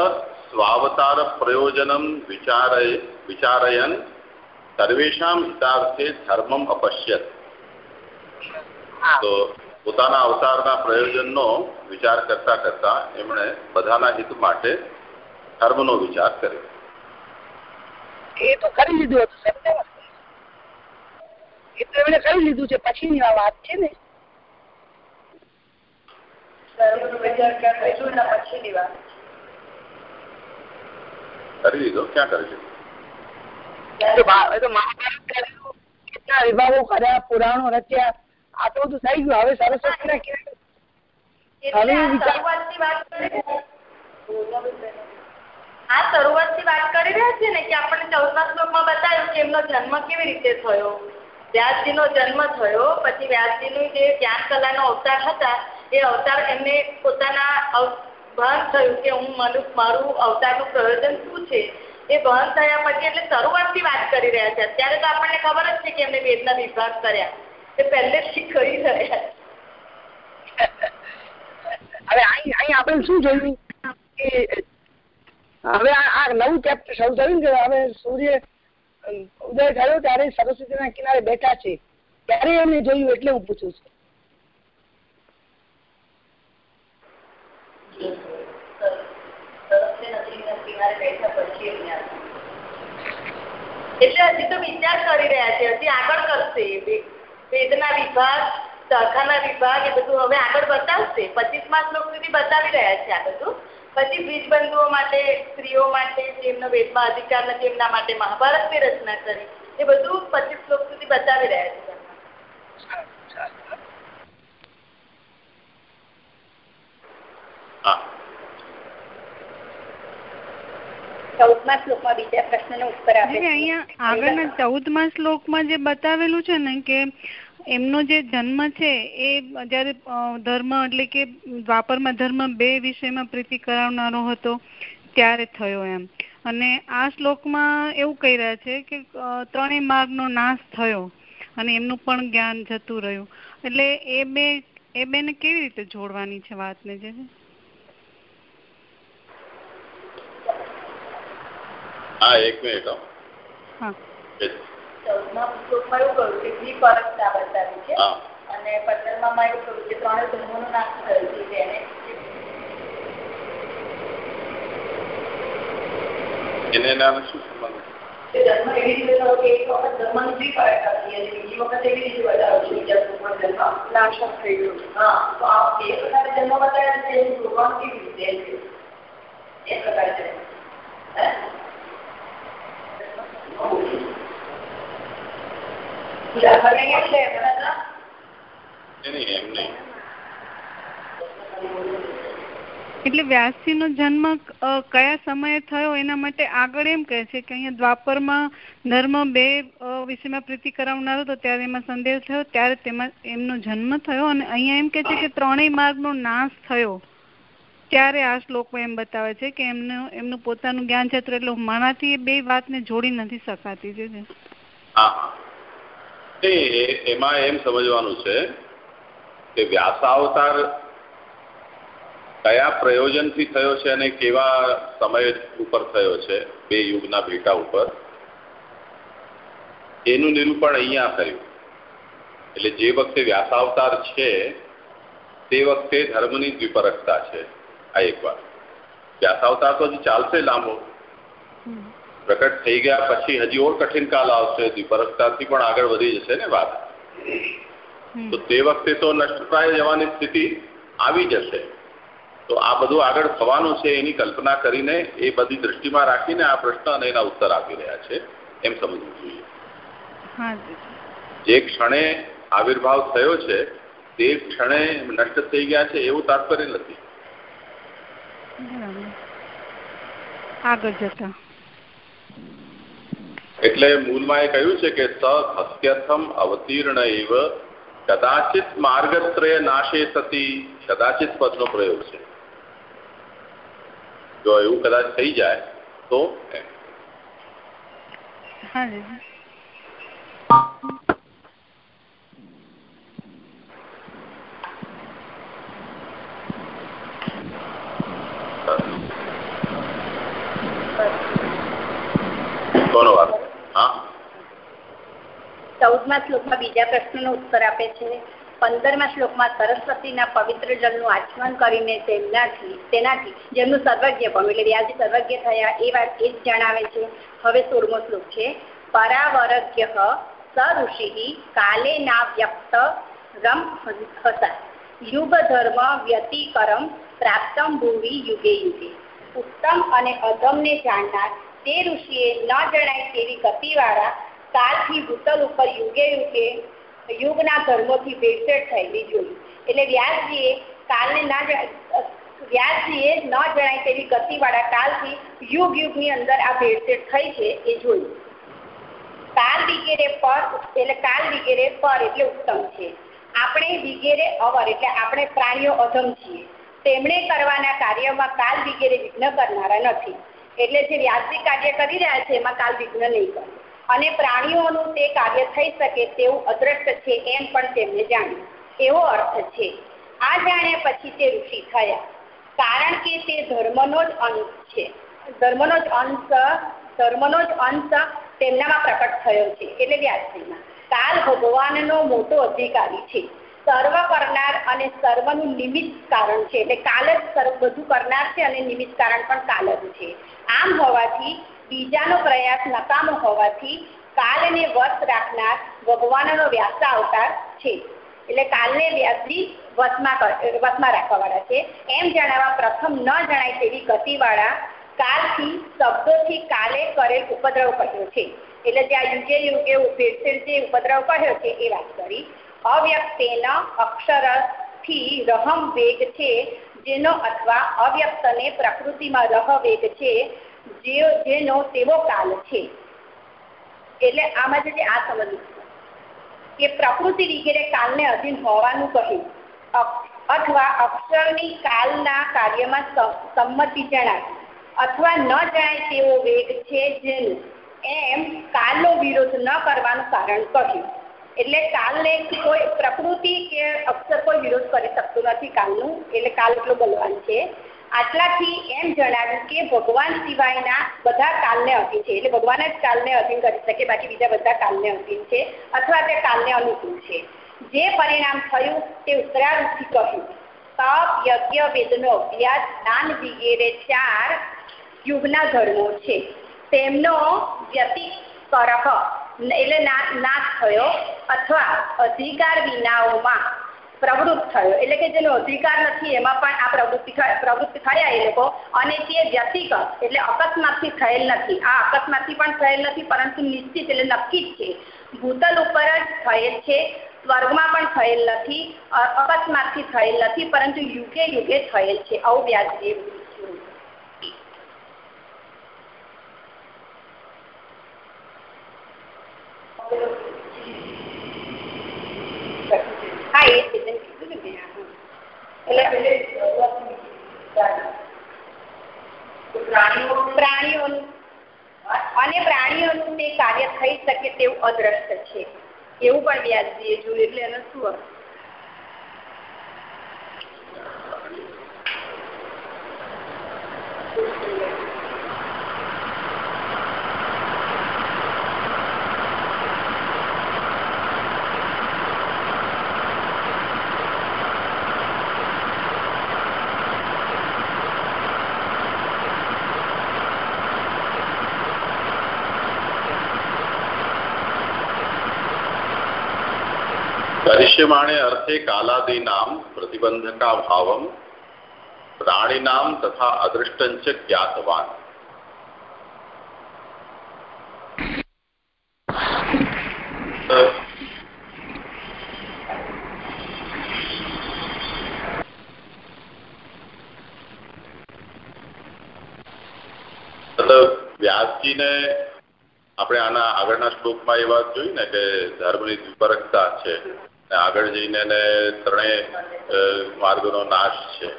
સ્વાવતાર પ્રયોજનમ વિચારય વિચારયન સર્વેશામ હિતાર્થે ધર્મમ અપશ્યત. તો પોતાના અવતારના પ્રયોજનનો વિચાર કરતા કરતા એમણે બધાના હિત માટે ધર્મનો વિચાર કર્યો. એ તો કરી લીધું હતું એ તો એમણે કરી લીધું છે પછીની આ વાત છે ને. કરી લીધો ક્યાં કરી લીધો કેટલા વિભાગો કર્યા પુરાણો રચ્યા આ તો બધું થઈ ગયું. હવે સરસ્વતી ના હવે આ શરૂઆતથી વાત કરી રહ્યા છે ને કે આપણને ચૌદમા શ્લોકમાં બતાવ્યું કે એમનો જન્મ કેવી રીતે થયો. વ્યાસજી નો જન્મ થયો. પછી વ્યાસજીનું જે જ્ઞાન કલા નો અવતાર હતા, એ અવતાર એમને પોતાના ભાન થયું કે હું મારું અવતારનું પ્રયોજન શું છે? એ ભાન થયા પછી એટલે શરૂઆતથી વાત કરી રહ્યા છે. અત્યારે તો આપણને ખબર જ છે કે એમને વેદના વિભાગ કર્યા. એ પહેલેથી કરી રહ્યા હવે અહીં અહીં આપણે શું જોયું? હવે આ નવું ચેપ્ટર શરૂ હવે સૂર્ય ઉદય થયો ત્યારે સરસ્વતીના કિનારે બેઠા છે. ત્યારે એમને જોયું એટલે હું પૂછું છું. એટલે હજી તો વિચાર કરી રહ્યા છે. હજી આગળ કરશે. વેદના વિભાગ સરખાના વિભાગ એ બધું હવે આગળ બતાવશે. પચીસમા શ્લોક સુધી બતાવી રહ્યા છે આ બધું. પછી બીજ બંધુઓ માટે સ્ત્રીઓ માટે જેમનો વેદમાં અધિકાર નથી એમના માટે મહાભારતની રચના કરી. એ બધું પચીસ શ્લોક સુધી બતાવી રહ્યા છે. ચૌદમા શ્લોકમાં બીજા પ્રશ્નનો ઉત્તર આપે અહીંયા આગળના ચૌદમા શ્લોકમાં જે બતાવેલું છે ને કે એમનો જે જન્મ છે એ જયારે ધર્મ એટલે કે દ્વાપરમાં ધર્મ બે વિષયમાં પ્રીતિ કરાવનારો હતો ત્યારે થયો એમ. અને આ શ્લોકમાં એવું કહી રહ્યા છે કે ત્રણેય માર્ગનો નાશ થયો અને એમનું પણ જ્ઞાન જતું રહ્યું. એટલે એ બે એ બેને કેવી રીતે જોડવાની છે વાતને જે હા એક મિનિટ હા. ચૌદમા શ્લોકમાં એવું કહ્યું કે દ્વિપરકતા બતાવી છે. અને પંદરમા એવું કહ્યું કે ત્રણેય ધર્મોનો નાશ થયો છે તેને એને એના શું સંબંધ? જન્મ એવી રીતે થયો કે એક વખત ધર્મની દ્વિપરકતા હતી અને બીજી વખત એવી રીતે બતાવ્યું છે બીજા શ્લોકમાં જન્મ નાશક થઈ ગયો. હા તો આ એ પ્રકારે જન્મ બતાવ્યા છે એનું જોવાનું કેવી રીતે એ પ્રકારે છે હે? એટલે વ્યાસજી નો જન્મ કયા સમયે થયો? એના માટે આગળ એમ કહે છે કે અહીંયા દ્વાપરમાં ધર્મ બે વિષયમાં પ્રીતિ કરાવનારો હતો, ત્યારે એમાં સંદેહ થયો, ત્યારે તેમાં એમનો જન્મ થયો અને અહીંયા એમ કે છે કે ત્રણેય માર્ગનો નાશ થયો. ત્યારે આ શ્લોકમાં એમ બતાવે છે કે એમનું એમનું પોતાનું જ્ઞાન ક્ષેત્ર એટલે મારાથી એ બે વાતને જોડી નથી શકાતી છે. હા. એમાં એમ સમજવાનું છે કે વ્યાસાવતાર કયા પ્રયોજનથી થયો છે અને કેવા સમય ઉપર થયો છે, બે યુગના ભેટા ઉપર. એનું નિરૂપણ અહીંયા કર્યું એટલે જે વખતે વ્યાસાવતાર છે, તે વખતે ધર્મની દ્વિપરકતા છે, આ એક વાત. વ્યાસાવતાર તો હજી ચાલશે લાંબો. પ્રકટ થઈ ગયા પછી હજી ઓર કઠિન કાલ આવશે દ્વિપરકતાથી પણ આગળ વધી જશે ને વાત. તો તે વખતે તો નષ્ટપ્રાય જવાની સ્થિતિ આવી જશે. તો આ બધું આગળ થવાનું છે એની કલ્પના કરીને એ બધી દ્રષ્ટિમાં રાખીને આ પ્રશ્ન અને એના ઉત્તર આપી રહ્યા છે એમ સમજવું જોઈએ. જે ક્ષણે આવિર્ભાવ થયો છે તે ક્ષણે નષ્ટ થઈ ગયા છે એવું તાત્પર્ય નથી. આગળ જતા. એટલે મૂળમાં એ કહ્યું છે કે સ હસ્યથમ અવતીર્ણ એવ, કદાચિત માર્ગત્રય નાશે સતી, કદાચિત પદનો પ્રયોગ છે. જો એવું કદાચ થઈ જાય તો કોનો વાત હા ચૌદમા શ્લોકમાં બીજા પ્રશ્નનો ઉત્તર આપે છે. પંદરમા શ્લોકમાં સરસ્વતીના પવિત્ર જળનું આચમન કરીને તેમનાથી, તેનાથી, જેમનું સર્વજ્ઞ પણ, એટલે વ્યાજ સર્વજ્ઞ થયા, એ વાત એ જ જણાવે છે. હવે સોળમો શ્લોક છે. પરાવરજ્ય સઋષિ કાલે ના વ્યક્ત રમ હસા યુગ ધર્મ વ્યતિકરમ પ્રાપ્તમ ભૂવિ યુગે યુગે. ઉત્તમ અને અધમને જાણનાર તે ઋષિએ ન જણાય તેવી ગતિવાળા કાલથી ભૂતલ ઉપર યુગે યુગે યુગના ધર્મોથી ભેળસેળ થયેલી જોઈ. એટલે વ્યાસજીએ કાલને ના વ્યાસજીએ ન જણાય તેવી ગતિવાળા કાલથી યુગ યુગની અંદર આ ભેળસેળ થઈ છે એ જોયું. કાલ વિગેરે પર એટલે કાલ વિગેરે પર એટલે ઉત્તમ છે. આપણે વિગેરે અવર એટલે આપણે પ્રાણીઓ અધમ છીએ. તેમણે કરવાના કાર્યમાં કાલ વિગેરે વિઘ્ન કરનારા નથી. એટલે જે વ્યાસજી કાર્ય કરી રહ્યા છે, એમાં કાલ વિઘ્ન નહીં કરે. અને પ્રાણીઓનું તે કાર્ય થઈ શકે તેવું અદ્રશ્ય છે એમ પણ તેમણે જાણ્યું. એવો અર્થ છે. આ જાણ્યા પછી તે ઋષિ થયા. કારણ કે તે ધર્મનો જ અંશ છે. ધર્મનો જ અંશ ધર્મનો જ અંશ તેમનામાં પ્રકટ થયો છે, એટલે વ્યાસજીમાં. કાલ ભગવાનનો મોટો અધિકારી છે. સર્વ કરનાર અને સર્વનું નિમિત્ત કારણ છે. એટલે કાલ જ સર્વ બધું કરનાર છે અને નિમિત્ત કારણ પણ કાલ જ છે. આમ હોવાથી બીજાનો પ્રયાસ નકામો હોવાથી કાલને વસ રાખનાર ભગવાનનો વ્યાસા અવતાર છે. એટલે કાલને વ્યાસજી વસમાં વશમાં રાખવાવાળા છે. એમ જણાવવા પ્રથમ ન જણાય તેવી ગતિવાળા કાલથી શબ્દોથી કાલે કરેલ ઉપદ્રવ કહ્યો છે. એટલે જ્યાં યુગે યુગે ભેળસેળ જે ઉપદ્રવ કહ્યો છે એ વાત કરી. અવ્યક્તેન અક્ષરથી રહમ વેગ છે, જેનો અથવા અવ્યક્તને પ્રકૃતિમાં રહ વેગ છે જેનો તેવો કાલ છે. એટલે આમાં જે આ સમજવું કે પ્રકૃતિ વગેરે કાલને અધીન હોવાનું કહ્યું અથવા અક્ષરની કાલના કાર્યમાં સંમતિ જણાવી. અથવા ન જણાય તેવો વેગ છે જેનું. એમ કાલનો વિરોધ ન કરવાનું કારણ કહ્યું એટલે કાલને કોઈ પ્રકૃતિ કે અક્ષર કોઈ વિરોધ કરી શકતું નથી કાલનું. એટલે કાલ એટલું બલવાન છે. આટલાથી એમ જણાવ્યું કે ભગવાન સિવાયના બધા કાલને અધીન છે. એટલે ભગવાન જ કાલને અધીન કરી શકે, બાકી બીજા બધા કાલને અધીન છે અથવા તે કાલને અનુકૂળ છે. જે પરિણામ થયું તે ઉત્તરાર્થથી કહ્યું. તપ, યજ્ઞ, વેદનો, અભ્યાસ જ્ઞાન વગેરે ચાર યુગના ધર્મો છે. તેમનો વ્યતિકરહ એટલે નાશ થયો અથવા અધિકાર વિનાઓમાં પ્રવૃત્ત થયો. એટલે કે જેનો અધિકાર નથી, એમાં પણ આ પ્રવૃત્તિ પ્રવૃત્તિ થયા એ લોકો. અને તે વ્યતિક એટલે અકસ્માતથી થયેલ નથી. આ અકસ્માતથી પણ થયેલ નથી, પરંતુ નિશ્ચિત, એટલે નક્કી જ છે. ભૂતલ ઉપર જ થયેલ છે, સ્વર્ગમાં પણ થયેલ નથી અકસ્માતથી થયેલ નથી, પરંતુ યુગે યુગે થયેલ છે. આવું હા એ છે કીધું ને પ્રાણીઓનું અને પ્રાણીઓનું તે કાર્ય થઈ શકે તેવું અદ્રષ્ટ છે. એવું પણ વ્યાસજીએ જોયું એટલે એનો શું કરિષ્યમાણે અર્થે કાલાદીનામ પ્રતિબંધકા ભાવમ પ્રાણીનામ તથા અદૃષ્ટંચ જ્ઞાતવાન મતલબ ने આપણે આના આગળના શ્લોકમાં એ વાત જોઈ ને કે ધર્મની વિપરકતા છે. આગળ જઈને એને ત્રણેય માર્ગોનો નાશ છે.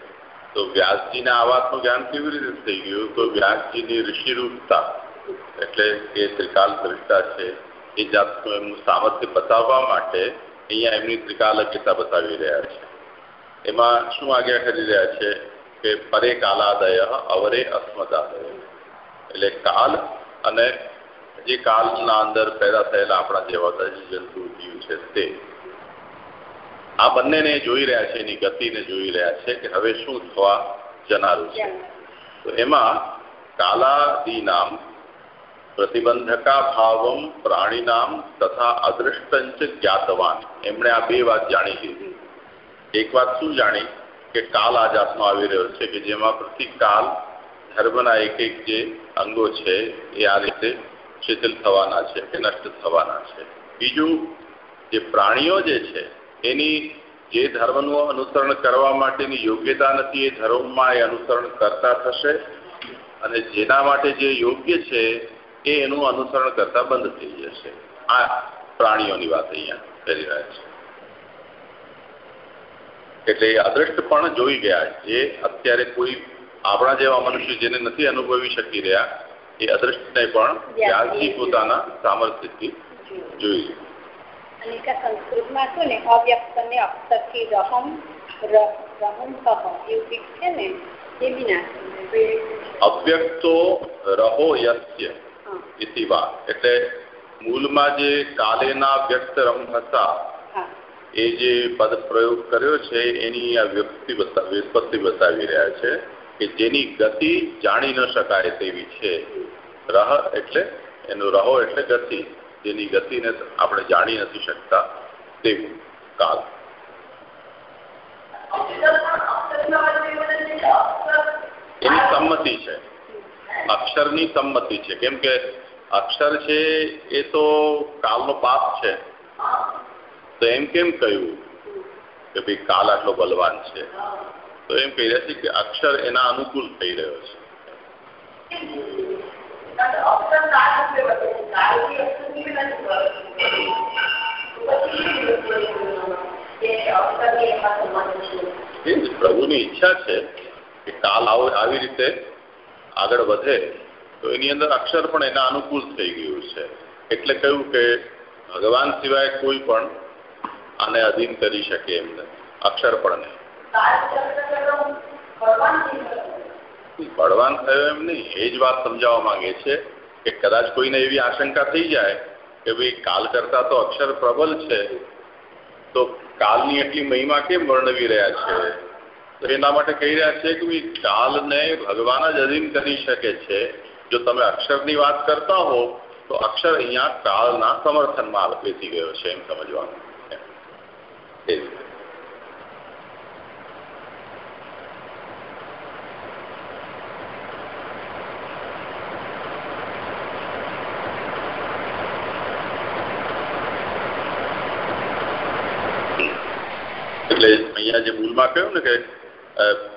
તો વ્યાસજીને આ વાતનું જ્ઞાન કેવી રીતે થઈ ગયું? તો વ્યાસજીની ઋષિરૂપતા એટલે કે ત્રિકાલ દ્રષ્ટા છે, એ જાતનું એમનું સામર્થ્ય બતાવવા માટે અહીંયા એમની ત્રિકાલજ્યતા બતાવી રહ્યા છે. એમાં શું આજ્ઞા કરી રહ્યા છે કે પરે કાલાદય અવરે અસ્મદાદય. એટલે કાલ અને જે કાલના અંદર પેદા થયેલા આપણા જેવા જંતુ જીવ છે તે આ બંનેને જોઈ રહ્યા છે એની ગતિને જોઈ રહ્યા છે કે હવે શું થવા જનારું છે. તો એમાં કાલાદીનામ પ્રતિબંધકા ભાવમ પ્રાણીનામ તથા અદૃષ્ટંચ જ્ઞાતવાન. એમણે આ બે વાત જાણી લીધી. એક વાત શું જાણી? કે કાલ આ જાતનો આવી રહ્યો છે કે જેમાં પ્રતિ કાલ ધર્મના એક એક જે અંગો છે એ આ રીતે શિથિલ થવાના છે કે નષ્ટ થવાના છે. બીજું જે પ્રાણીઓ જે છે એની જે ધર્મનું અનુસરણ કરવા માટેની યોગ્યતા નથી એ ધર્મમાં એ અનુસરણ કરતા થશે અને જેના માટે જે યોગ્ય છે એ એનું અનુસરણ કરતા બંધ થઈ જશે. આ પ્રાણીઓની વાત અહીંયા કરી રહ્યા છે. એટલે અદૃષ્ટ અદ્રષ્ટ પણ જોઈ ગયા જે અત્યારે કોઈ આપણા જેવા મનુષ્ય જેને નથી અનુભવી શકી રહ્યા એ અદ્રષ્ટને પણ વ્યાસજી પોતાના સામર્થ્યથી જોઈ અને સંસ્કૃતમાં શું ને અવ્યક્ત ને અક્ષરથી રહમ રહમ કહ એવું છે ને એ બી અવ્યક્તો રહો યસ્ય ઇતિ વા. એટલે મૂળમાં જે કાલેના વ્યક્ત રમહસા એ જે પદ પ્રયોગ કર્યો છે એની આ વ્યક્તિ વ્યુત્પત્તિ બતાવી રહ્યા છે કે જેની ગતિ જાણી ન શકાય તેવી છે. રહ એટલે એનું રહો એટલે ગતિ. જેની ગતિને આપણે જાણી નથી શકતા તેવું કાલ. એની સંમતિ છે. અક્ષરની સંમતિ છે. કેમ કે અક્ષર છે એ તો કાલનો પાપ છે. તો એમ કેમ કહ્યું કે ભાઈ કાલ આટલો બલવાન છે? તો એમ કહી રહ્યા છે કે અક્ષર એના અનુકૂળ થઈ રહ્યો છે. પ્રભુની ઈચ્છા છે કે કાલ આવો રીતે આગળ વધે તો એની અંદર અક્ષર પણ એના અનુકૂળ થઈ ગયું છે. એટલે કહ્યું કે ભગવાન સિવાય કોઈ પણ આને અધીન કરી શકે એમ નથી અક્ષર પણ નહીં. બળવાન થયો એમ નહીં, એ જ વાત સમજાવવા માંગે છે કે કદાચ કોઈને એવી આશંકા થઈ જાય કે ભાઈ કાલ કરતા તો અક્ષર પ્રબલ છે, તો કાલની એટલી મહિમા કેમ વર્ણવી રહ્યા છે? તો એના માટે કહી રહ્યા છે કે ભાઈ કાલને ભગવાન જ અધીન કરી શકે છે. જો તમે અક્ષરની વાત કરતા હો, તો અક્ષર અહીંયા કાળના સમર્થનમાં બેસી ગયો છે એમ સમજવાનું એટલે અહીંયા જે મૂળમાં કહ્યું ને કે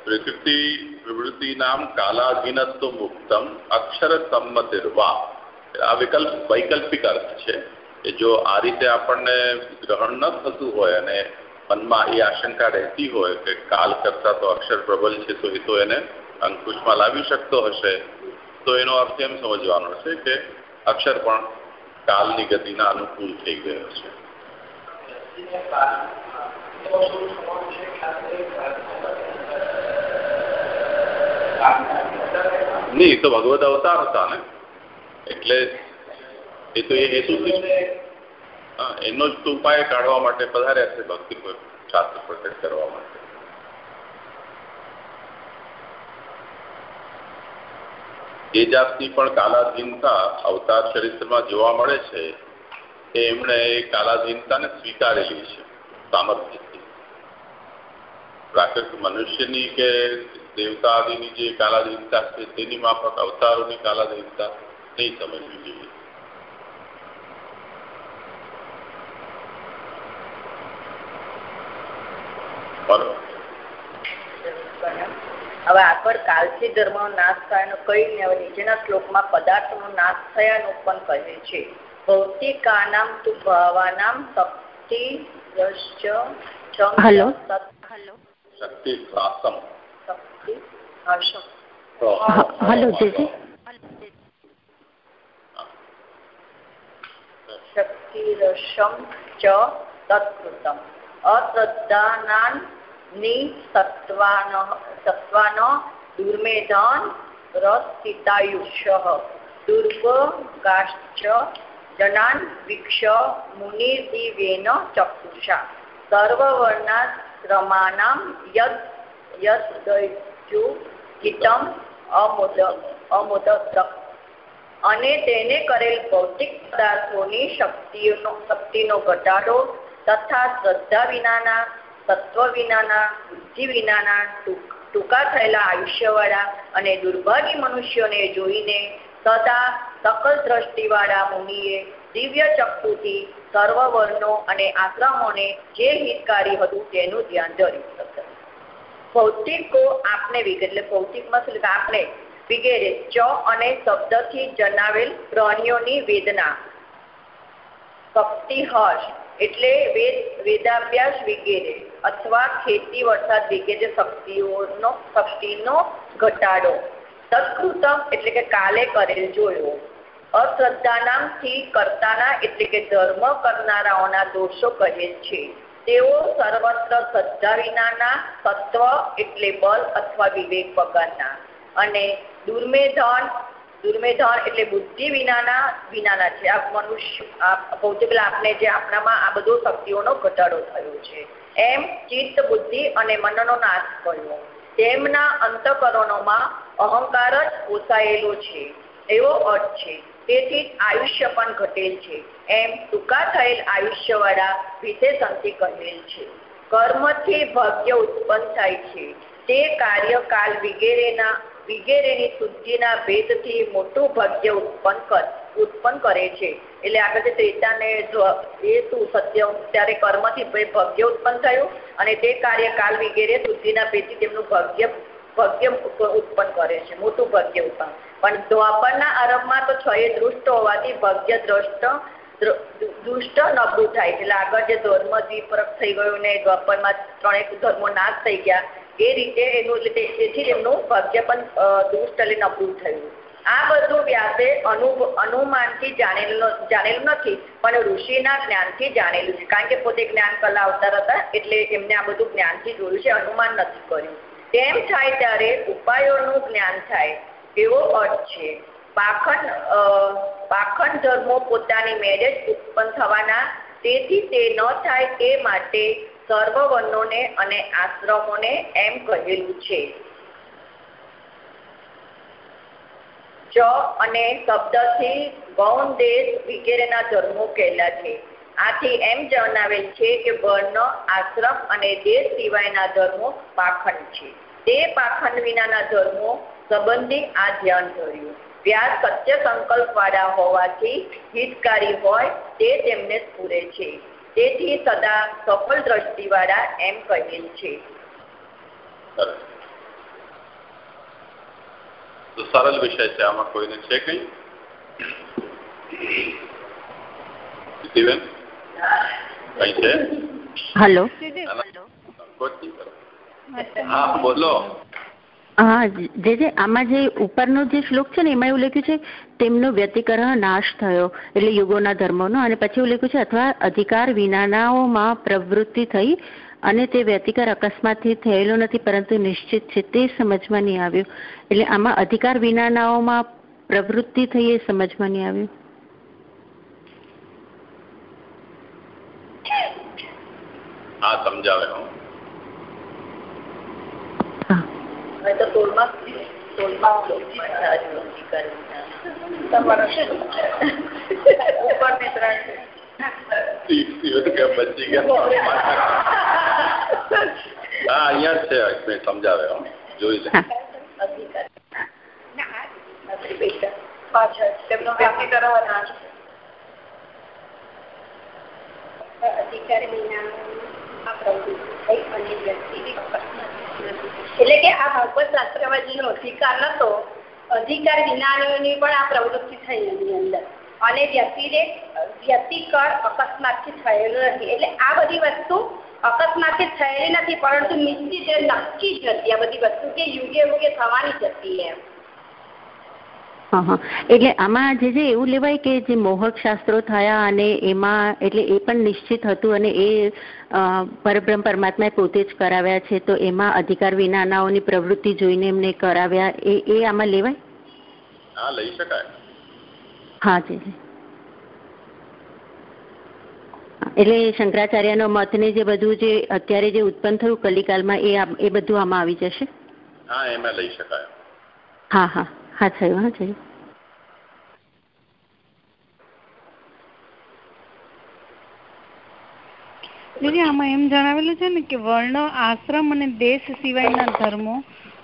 પ્રકૃતિ, પ્રવૃત્તિ નામ કાલાધીનત્વ મુક્તમ અક્ષર સંમતિર્વા. આ વિકલ્પ વૈકલ્પિક અર્થ છે કે જો આ રીતે આપણને ગ્રહણ ન થતું હોય અને મનમાં એ આશંકા રહેતી હોય કે કાલ કરતા તો અક્ષર પ્રબલ છે, તો એ તો એને અંકુશમાં લાવી શકતો હશે. તો એનો અર્થ એમ સમજવાનો છે કે અક્ષર પણ કાલની ગતિના અનુકૂળ થઈ ગયો છે. નહીં તો ભગવત અવતાર હતા ને. એટલે એ તો એ હેતુથી હા, એનો જ ઉપાય કાઢવા માટે પધાર્યા છે ભક્તિ શાસ્ત્ર પ્રગટ કરવા માટે. એ જાતની પણ કાલાધીનતા અવતાર ચરિત્રમાં જોવા મળે છે એમણે એ કાલાધીનતાને સ્વીકારેલી છે. સામર્થ્યથી. પ્રાકૃત મનુષ્યની કે દેવતા આદિની જે કાલાદેવતા છે, તેની માફક અવતારોની કાલાદેવતા નહીં સમજવી જોઈએ. હવે આગળ કાલથી ધર્મ નાશ થયાનો કઈ હવે નીચેના શ્લોકમાં પદાર્થનો નાશ થયાનું પણ કહે છે. ભૌતિકાનામ તુ ભાવાનામ શક્તિ હલો શક્તિ પ્રાસમ શક્તિ હર્ષમ હલો જીજી શક્તિરસમ ચ તત્કૃતમ અશ્રદ્ધાનાનની સત્વાન સત્વાન દુર્મેધાન રસિતાયુષ્ય દુર્ભગાશ્ચ જનાન વિક્ષ મુનિર્દિવેન ચક્ષુષા. સર્વવર્ણાશ્રમાનામ યદ યદયજુ હિતમ અમોદ અમોદક અને તેને કરેલ ભૌતિક પદાર્થોની શક્તિનો શક્તિનો ઘટાડો તથા શ્રદ્ધા વિનાના, તત્વ વિનાના, બુદ્ધિ વિનાના ટૂંકા થયેલા આયુષ્યવાળા અને દુર્ભાગી મનુષ્યોને જોઈને સદા સકલ દ્રષ્ટિવાળા મુનિએ દિવ્ય ચક્ષુથી સર્વ વર્ણો અને આશ્રમોને જે હિતકારી હતું તેનું ધ્યાન ધર્યું. ભૌતિકો આપને વિગત એટલે ભૌતિકમાં શું આપણે વિગેરે ચ અને શબ્દથી જણાવેલ પ્રાણીઓની વેદના. ભક્તિ હર્ષ એટલે વેદ, વેદાભ્યાસ વગેરે અથવા ખેતી વરસાદ વગેરે શક્તિઓનો, શક્તિનો ઘટાડો. તત્કૃતમ એટલે કે કાલે કરેલ જોયો. અશ્રદ્ધાનામથી કરતાના એટલે કે ધર્મ કરનારાઓના દોષો કહે છે. તેઓ સર્વત્ર શ્રદ્ધા વિનાના તત્વ એટલે બલ અથવા વિવેક વગરના અને દુર્મેધન દુર્મેધન એટલે બુદ્ધિ વિનાના વિનાના છે. આ મનુષ્ય પેલા આપને જે આપણામાં આ બધો શક્તિઓનો ઘટાડો થયો છે. એમ ચિત્ત, બુદ્ધિ અને મનનો નાશ કર્યો તેમના અંતકરણોમાં અહંકાર જ પોસાયેલો છે. એવો અર્થ છે. તેથી આયુષ્ય પણ ઘટેલ છે. એમ ટૂંકા થયેલ આયુષ્યવાળા વિશેષણથી કહેલ છે. કર્મથી ભાગ્ય ઉત્પન્ન થાય છે. તે કાર્યકાલ વગેરેના, વગેરેની શુદ્ધિના ભેદથી મોટું ભાગ્ય ઉત્પન્ન કર, ઉત્પન્ન કરે છે. એટલે આગળ જે ત્રેતાને એ શું સત્ય, ત્યારે કર્મથી ભાગ્ય ઉત્પન્ન થયું અને તે કાર્યકાલ વગેરે શુદ્ધિના ભેદથી તેમનું ભાગ્ય ભાગ્ય ઉત્પન્ન કરે છે. મોટું ભાગ્ય ઉત્પન્ન. પણ દ્વાપરના આરંભમાં તો છ એ દૃષ્ટ હોવાથી ભાગ્ય દ્રષ્ટ દુષ્ટ નબળું થાય એટલે આગળ જે ધર્મ દ્વિપરક થઈ ગયું ને દ્વાપરમાં ત્રણેક ધર્મો નાશ થઈ ગયા, એ રીતે એનું તેથી એમનું ભાગ્ય પણ દુષ્ટ એટલે નબળું થયું આ બધું વ્યાસે અનુ, અનુમાનથી જાણેલું જાણેલું નથી, પણ ઋષિના જ્ઞાનથી જાણેલું છે. કારણ કે પોતે જ્ઞાન કલા અવતાર હતા, એટલે એમને આ બધું જ્ઞાનથી જોયું છે, અનુમાન નથી કર્યું. તેમ થાય ત્યારે ઉપાયોનું જ્ઞાન થાય. એવો અર્થ છે. પાખંડ પાખંડ ધર્મો પોતાની મેળે જ ઉત્પન્ન થવાના, તેથી તે ન થાય તે માટે સર્વ વર્ણોને અને શબ્દથી ગૌણ દેશ વગેરેના ધર્મો કહેલા છે. આથી એમ જણાવેલ છે કે વર્ણ, આશ્રમ અને દેશ સિવાયના ધર્મો પાખંડ છે. તે પાખંડ વિનાના ધર્મો સંબંધી આ ધ્યાન ધર્યું વ્યાસ સત્ય સંકલ્પ વાળા હોવાથી હિતકારી હોય તે તેમને સ્ફુરે છે. તેથી સદા સફળ દ્રષ્ટિ વાળા એમ કહેલ છે. તો સરળ વિષય છે. આમાં કોઈને છે કઈ? કઈ છે? હલો. હા બોલો. હા, જે જે આમાં જે ઉપરનો જે શ્લોક છે ને, એમાં એવું લખ્યું છે, તેમનો વ્યતિકરણ નાશ થયો. એટલે યુગોના ધર્મોનો, અને પછી એવું લખ્યું છે, અથવા અધિકાર વિનાનાઓમાં પ્રવૃત્તિ થઈ અને તે વ્યતિકાર અકસ્માતથી થયેલો નથી, પરંતુ નિશ્ચિત છે, તે સમજમાં નહીં આવ્યું. એટલે આમાં અધિકાર વિનાનાઓમાં પ્રવૃત્તિ થઈ એ સમજમાં નહીં આવ્યું. હા, સમજાવે, હું હવે તો તમારો શું ઉપર ને ત્રણ હા અહીંયા સમજાવે જોઈ લે. પાછળ તેમનો અધિકાર વિના આ પ્રવૃત્તિ થઈ અને વ્યક્તિ એટલે કે આ ભાગવત શાસ્ત્રવાદીનો અધિકાર નતો, અધિકાર વિનાની પણ આ પ્રવૃત્તિ થઈ અંદર. અને વ્યક્તિને વ્યક્તિકર અકસ્માતથી થયેલો નથી. એટલે આ બધી વસ્તુ અકસ્માતથી થયેલી નથી, પરંતુ નિશ્ચિત નક્કી જ હતી આ બધી વસ્તુ કે યુગે યુગે થવાની જ હતી એમ. એટલે આમાં જે છે એવું લેવાય કે જે મોહક શાસ્ત્રો થયા અને એમાં એટલે એ પણ નિશ્ચિત હતું અને એ પરબ્રહ્મ પરમાત્માએ પોતે જ કરાવ્યા છે તો એમાં અધિકાર વિનાનાઓની પ્રવૃત્તિ જોઈને એમને કરાવ્યા એ એ આમાં લેવાય? હા લઈ શકાય. હા જી જી. એટલે શંકરાચાર્યનો મતને જે બધું જે અત્યારે જે ઉત્પન્ન થયું કલિકાલમાં એ એ બધું આમાં આવી જશે? હા એમાં લઈ શકાય. હા હા. હા થયું હા થયું. દીદી આમાં એમ જણાવેલું છે ને કે વર્ણ આશ્રમ અને દેશ સિવાયના ધર્મો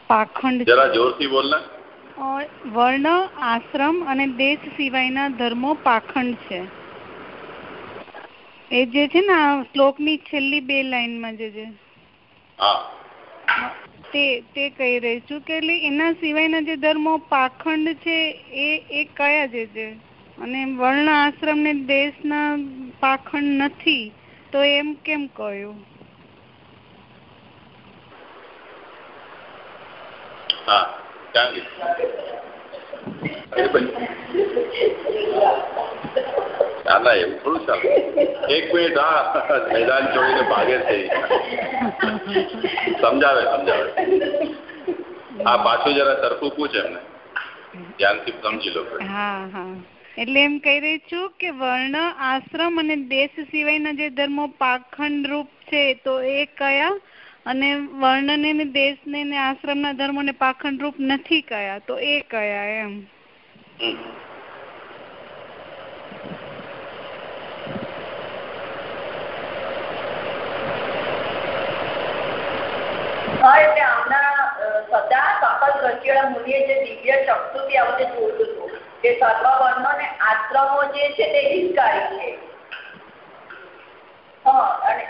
પાખંડ જરા જોરથી વર્ણ આશ્રમ અને દેશ સિવાયના ધર્મો પાખંડ છે. એ જે છે ને આ શ્લોકની છેલ્લી બે લાઈનમાં જે છે. હા. તે તે કહી રહી છું કે એટલે એના સિવાયના જે ધર્મો પાખંડ છે, એ એ કયા જે? છે અને વર્ણ આશ્રમ ને દેશના પાખંડ નથી, તો એમ કેમ કહ્યું? હા ના ના એવું થોડું ચાલે. એક મિનિટ હા મેદાન છોડીને ભાગે છે. સમજાવે સમજાવે. હા પાછું જરા સરખું પૂછે એમને. ધ્યાનથી સમજી લો. હા હા. એટલે એમ કહી રહી છું કે વર્ણ આશ્રમ અને દેશ સિવાયના જે ધર્મો પાખંડ રૂપ છે તો એ કયા? અને વર્ણને ને દેશને ને આશ્રમના ધર્મોને પાખંડ રૂપ નથી કયા તો એ કયા એમ? હા, એટલે આમના સદા સકલ દ્રષ્ટિવાળા મુનિએ જે દિવ્ય ચક્ષુથી આ બધે જોડતું હતું તે સર્વ વર્ણો ને આશ્રમો જે છે તે હિતકારી છે. હા, અને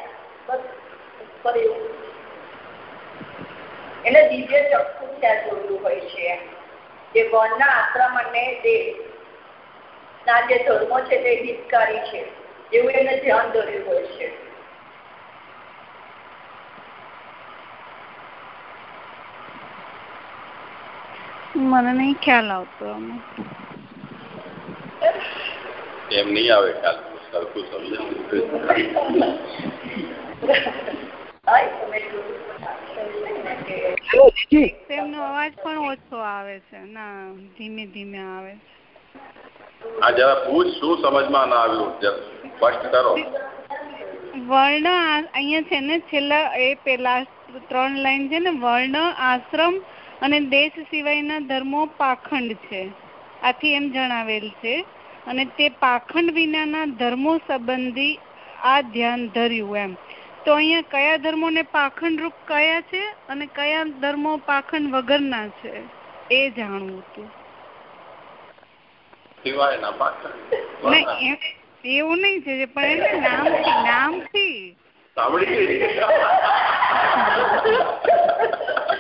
એટલે દિવ્ય ચક્ષુ ત્યાં જોડતું હોય છે. જે વર્ણના આશ્રમ અને દેશ ના જે ધર્મો છે તે હિતકારી છે, એવું એમને ધ્યાન દોર્યું હોય છે. મને નહીં ખ્યાલ આવતો એમ. નહીં આવે ખ્યાલ. સરખું સમજે. તેમનો અવાજ પણ ઓછો આવે છે. ના ધીમે ધીમે આવે. છે હા જરા પૂછ શું સમજમાં ના આવ્યું? સ્પષ્ટ કરો. વર્ણ અહીંયા છે ને છેલ્લા એ પેલા ત્રણ લાઈન છે ને વર્ણ આશ્રમ અને દેશ સિવાયના ધર્મો પાખંડ છે. આથી એમ જણાવેલ છે. અને તે પાખંડ વિનાના ધર્મો સંબંધી આ ધ્યાન ધર્યું એમ. તો અહીંયા કયા ધર્મોને પાખંડ રૂપ કયા છે અને કયા ધર્મો પાખંડ વગરના છે? એ જાણવું હતું. એવું નહીં છે પણ એને નામથી નામથી.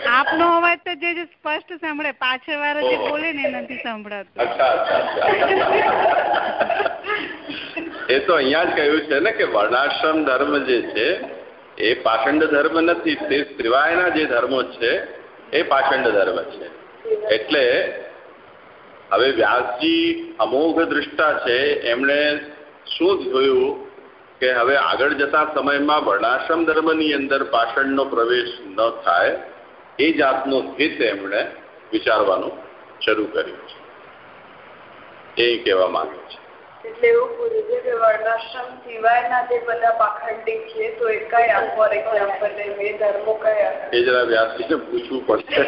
આપનો અવાજ તો જે સ્પષ્ટ સાંભળે, પાછળ વાળો જે બોલે ને નથી સંભળાતું. એ તો અહીંયા જ કહ્યું છે ને કે વર્ણાશ્રમ ધર્મ જે છે, એ પાષંડ ધર્મ નથી, તે સિવાયના જે ધર્મો છે, એ પાષંડ ધર્મ છે. એટલે હવે વ્યાસજી અમોઘ દૃષ્ટા છે, એમણે શું જોયું કે હવે આગળ જતા સમયમાં વર્ણાશ્રમ ધર્મની અંદર પાષણનો પ્રવેશ ન થાય એ જાતનો હિત એમણે વિચારવાનું શરૂ કર્યું છે. એ કહેવા માંગે છે. એટલે એવું પૂછ્યું છે કે વર્ણાશ્રમ સિવાયના જે બધા પાખંડી છે તો એ કયા? ફોર એક્ઝામ્પલ એ ધર્મો કયા? એ જરા વ્યાસજીને પૂછવું પડશે.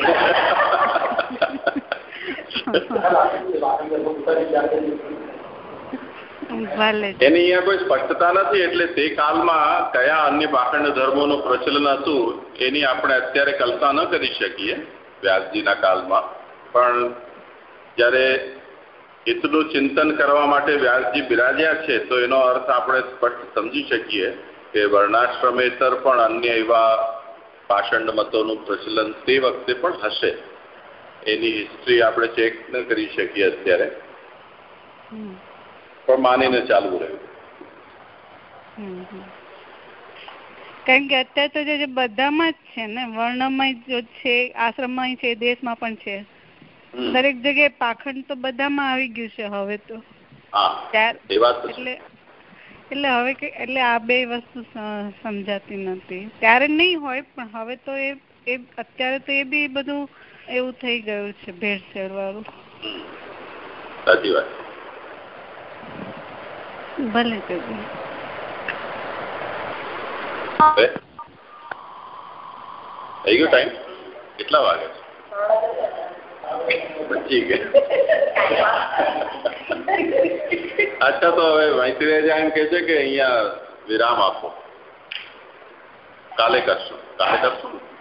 એની અહીંયા કોઈ સ્પષ્ટતા નથી એટલે તે કાલમાં કયા અન્ય પાખંડ ધર્મોનું પ્રચલન હતું એની આપણે અત્યારે કલ્પના ન કરી શકીએ વ્યાસજીના કાલમાં. પણ જ્યારે હિતનું ચિંતન કરવા માટે વ્યાસજી બિરાજ્યા છે તો એનો અર્થ આપણે સ્પષ્ટ સમજી શકીએ કે વર્ણાશ્રમેતર પણ અન્ય એવા પાષંડ મતોનું પ્રચલન તે વખતે પણ હશે. એની હિસ્ટ્રી આપણે ચેક ન કરી શકીએ અત્યારે. પણ માનીને ચાલવું રહ્યું. કારણ કે અત્યારે તો જે બધામાં જ છે ને વર્ણમય જો છે આશ્રમમાં છે દેશમાં પણ છે. દરેક જગ્યાએ પાખંડ તો બધામાં આવી ગયું છે હવે તો. એટલે એટલે હવે કે એટલે આ બે વસ્તુ સમજાતી નથી. ત્યારે નહીં હોય પણ હવે તો એ એ અત્યારે તો એ બી બધું એવું થઈ ગયું છે ભેળસેળ વાળું સાચી વાત. ભલે ટાઈમ કેટલા વાગે? ઠીક અચ્છા, તો હવે મૈત્રીજા એમ કે છે કે અહીંયા વિરામ આપો. કાલે કરશું. કાલે કરશું?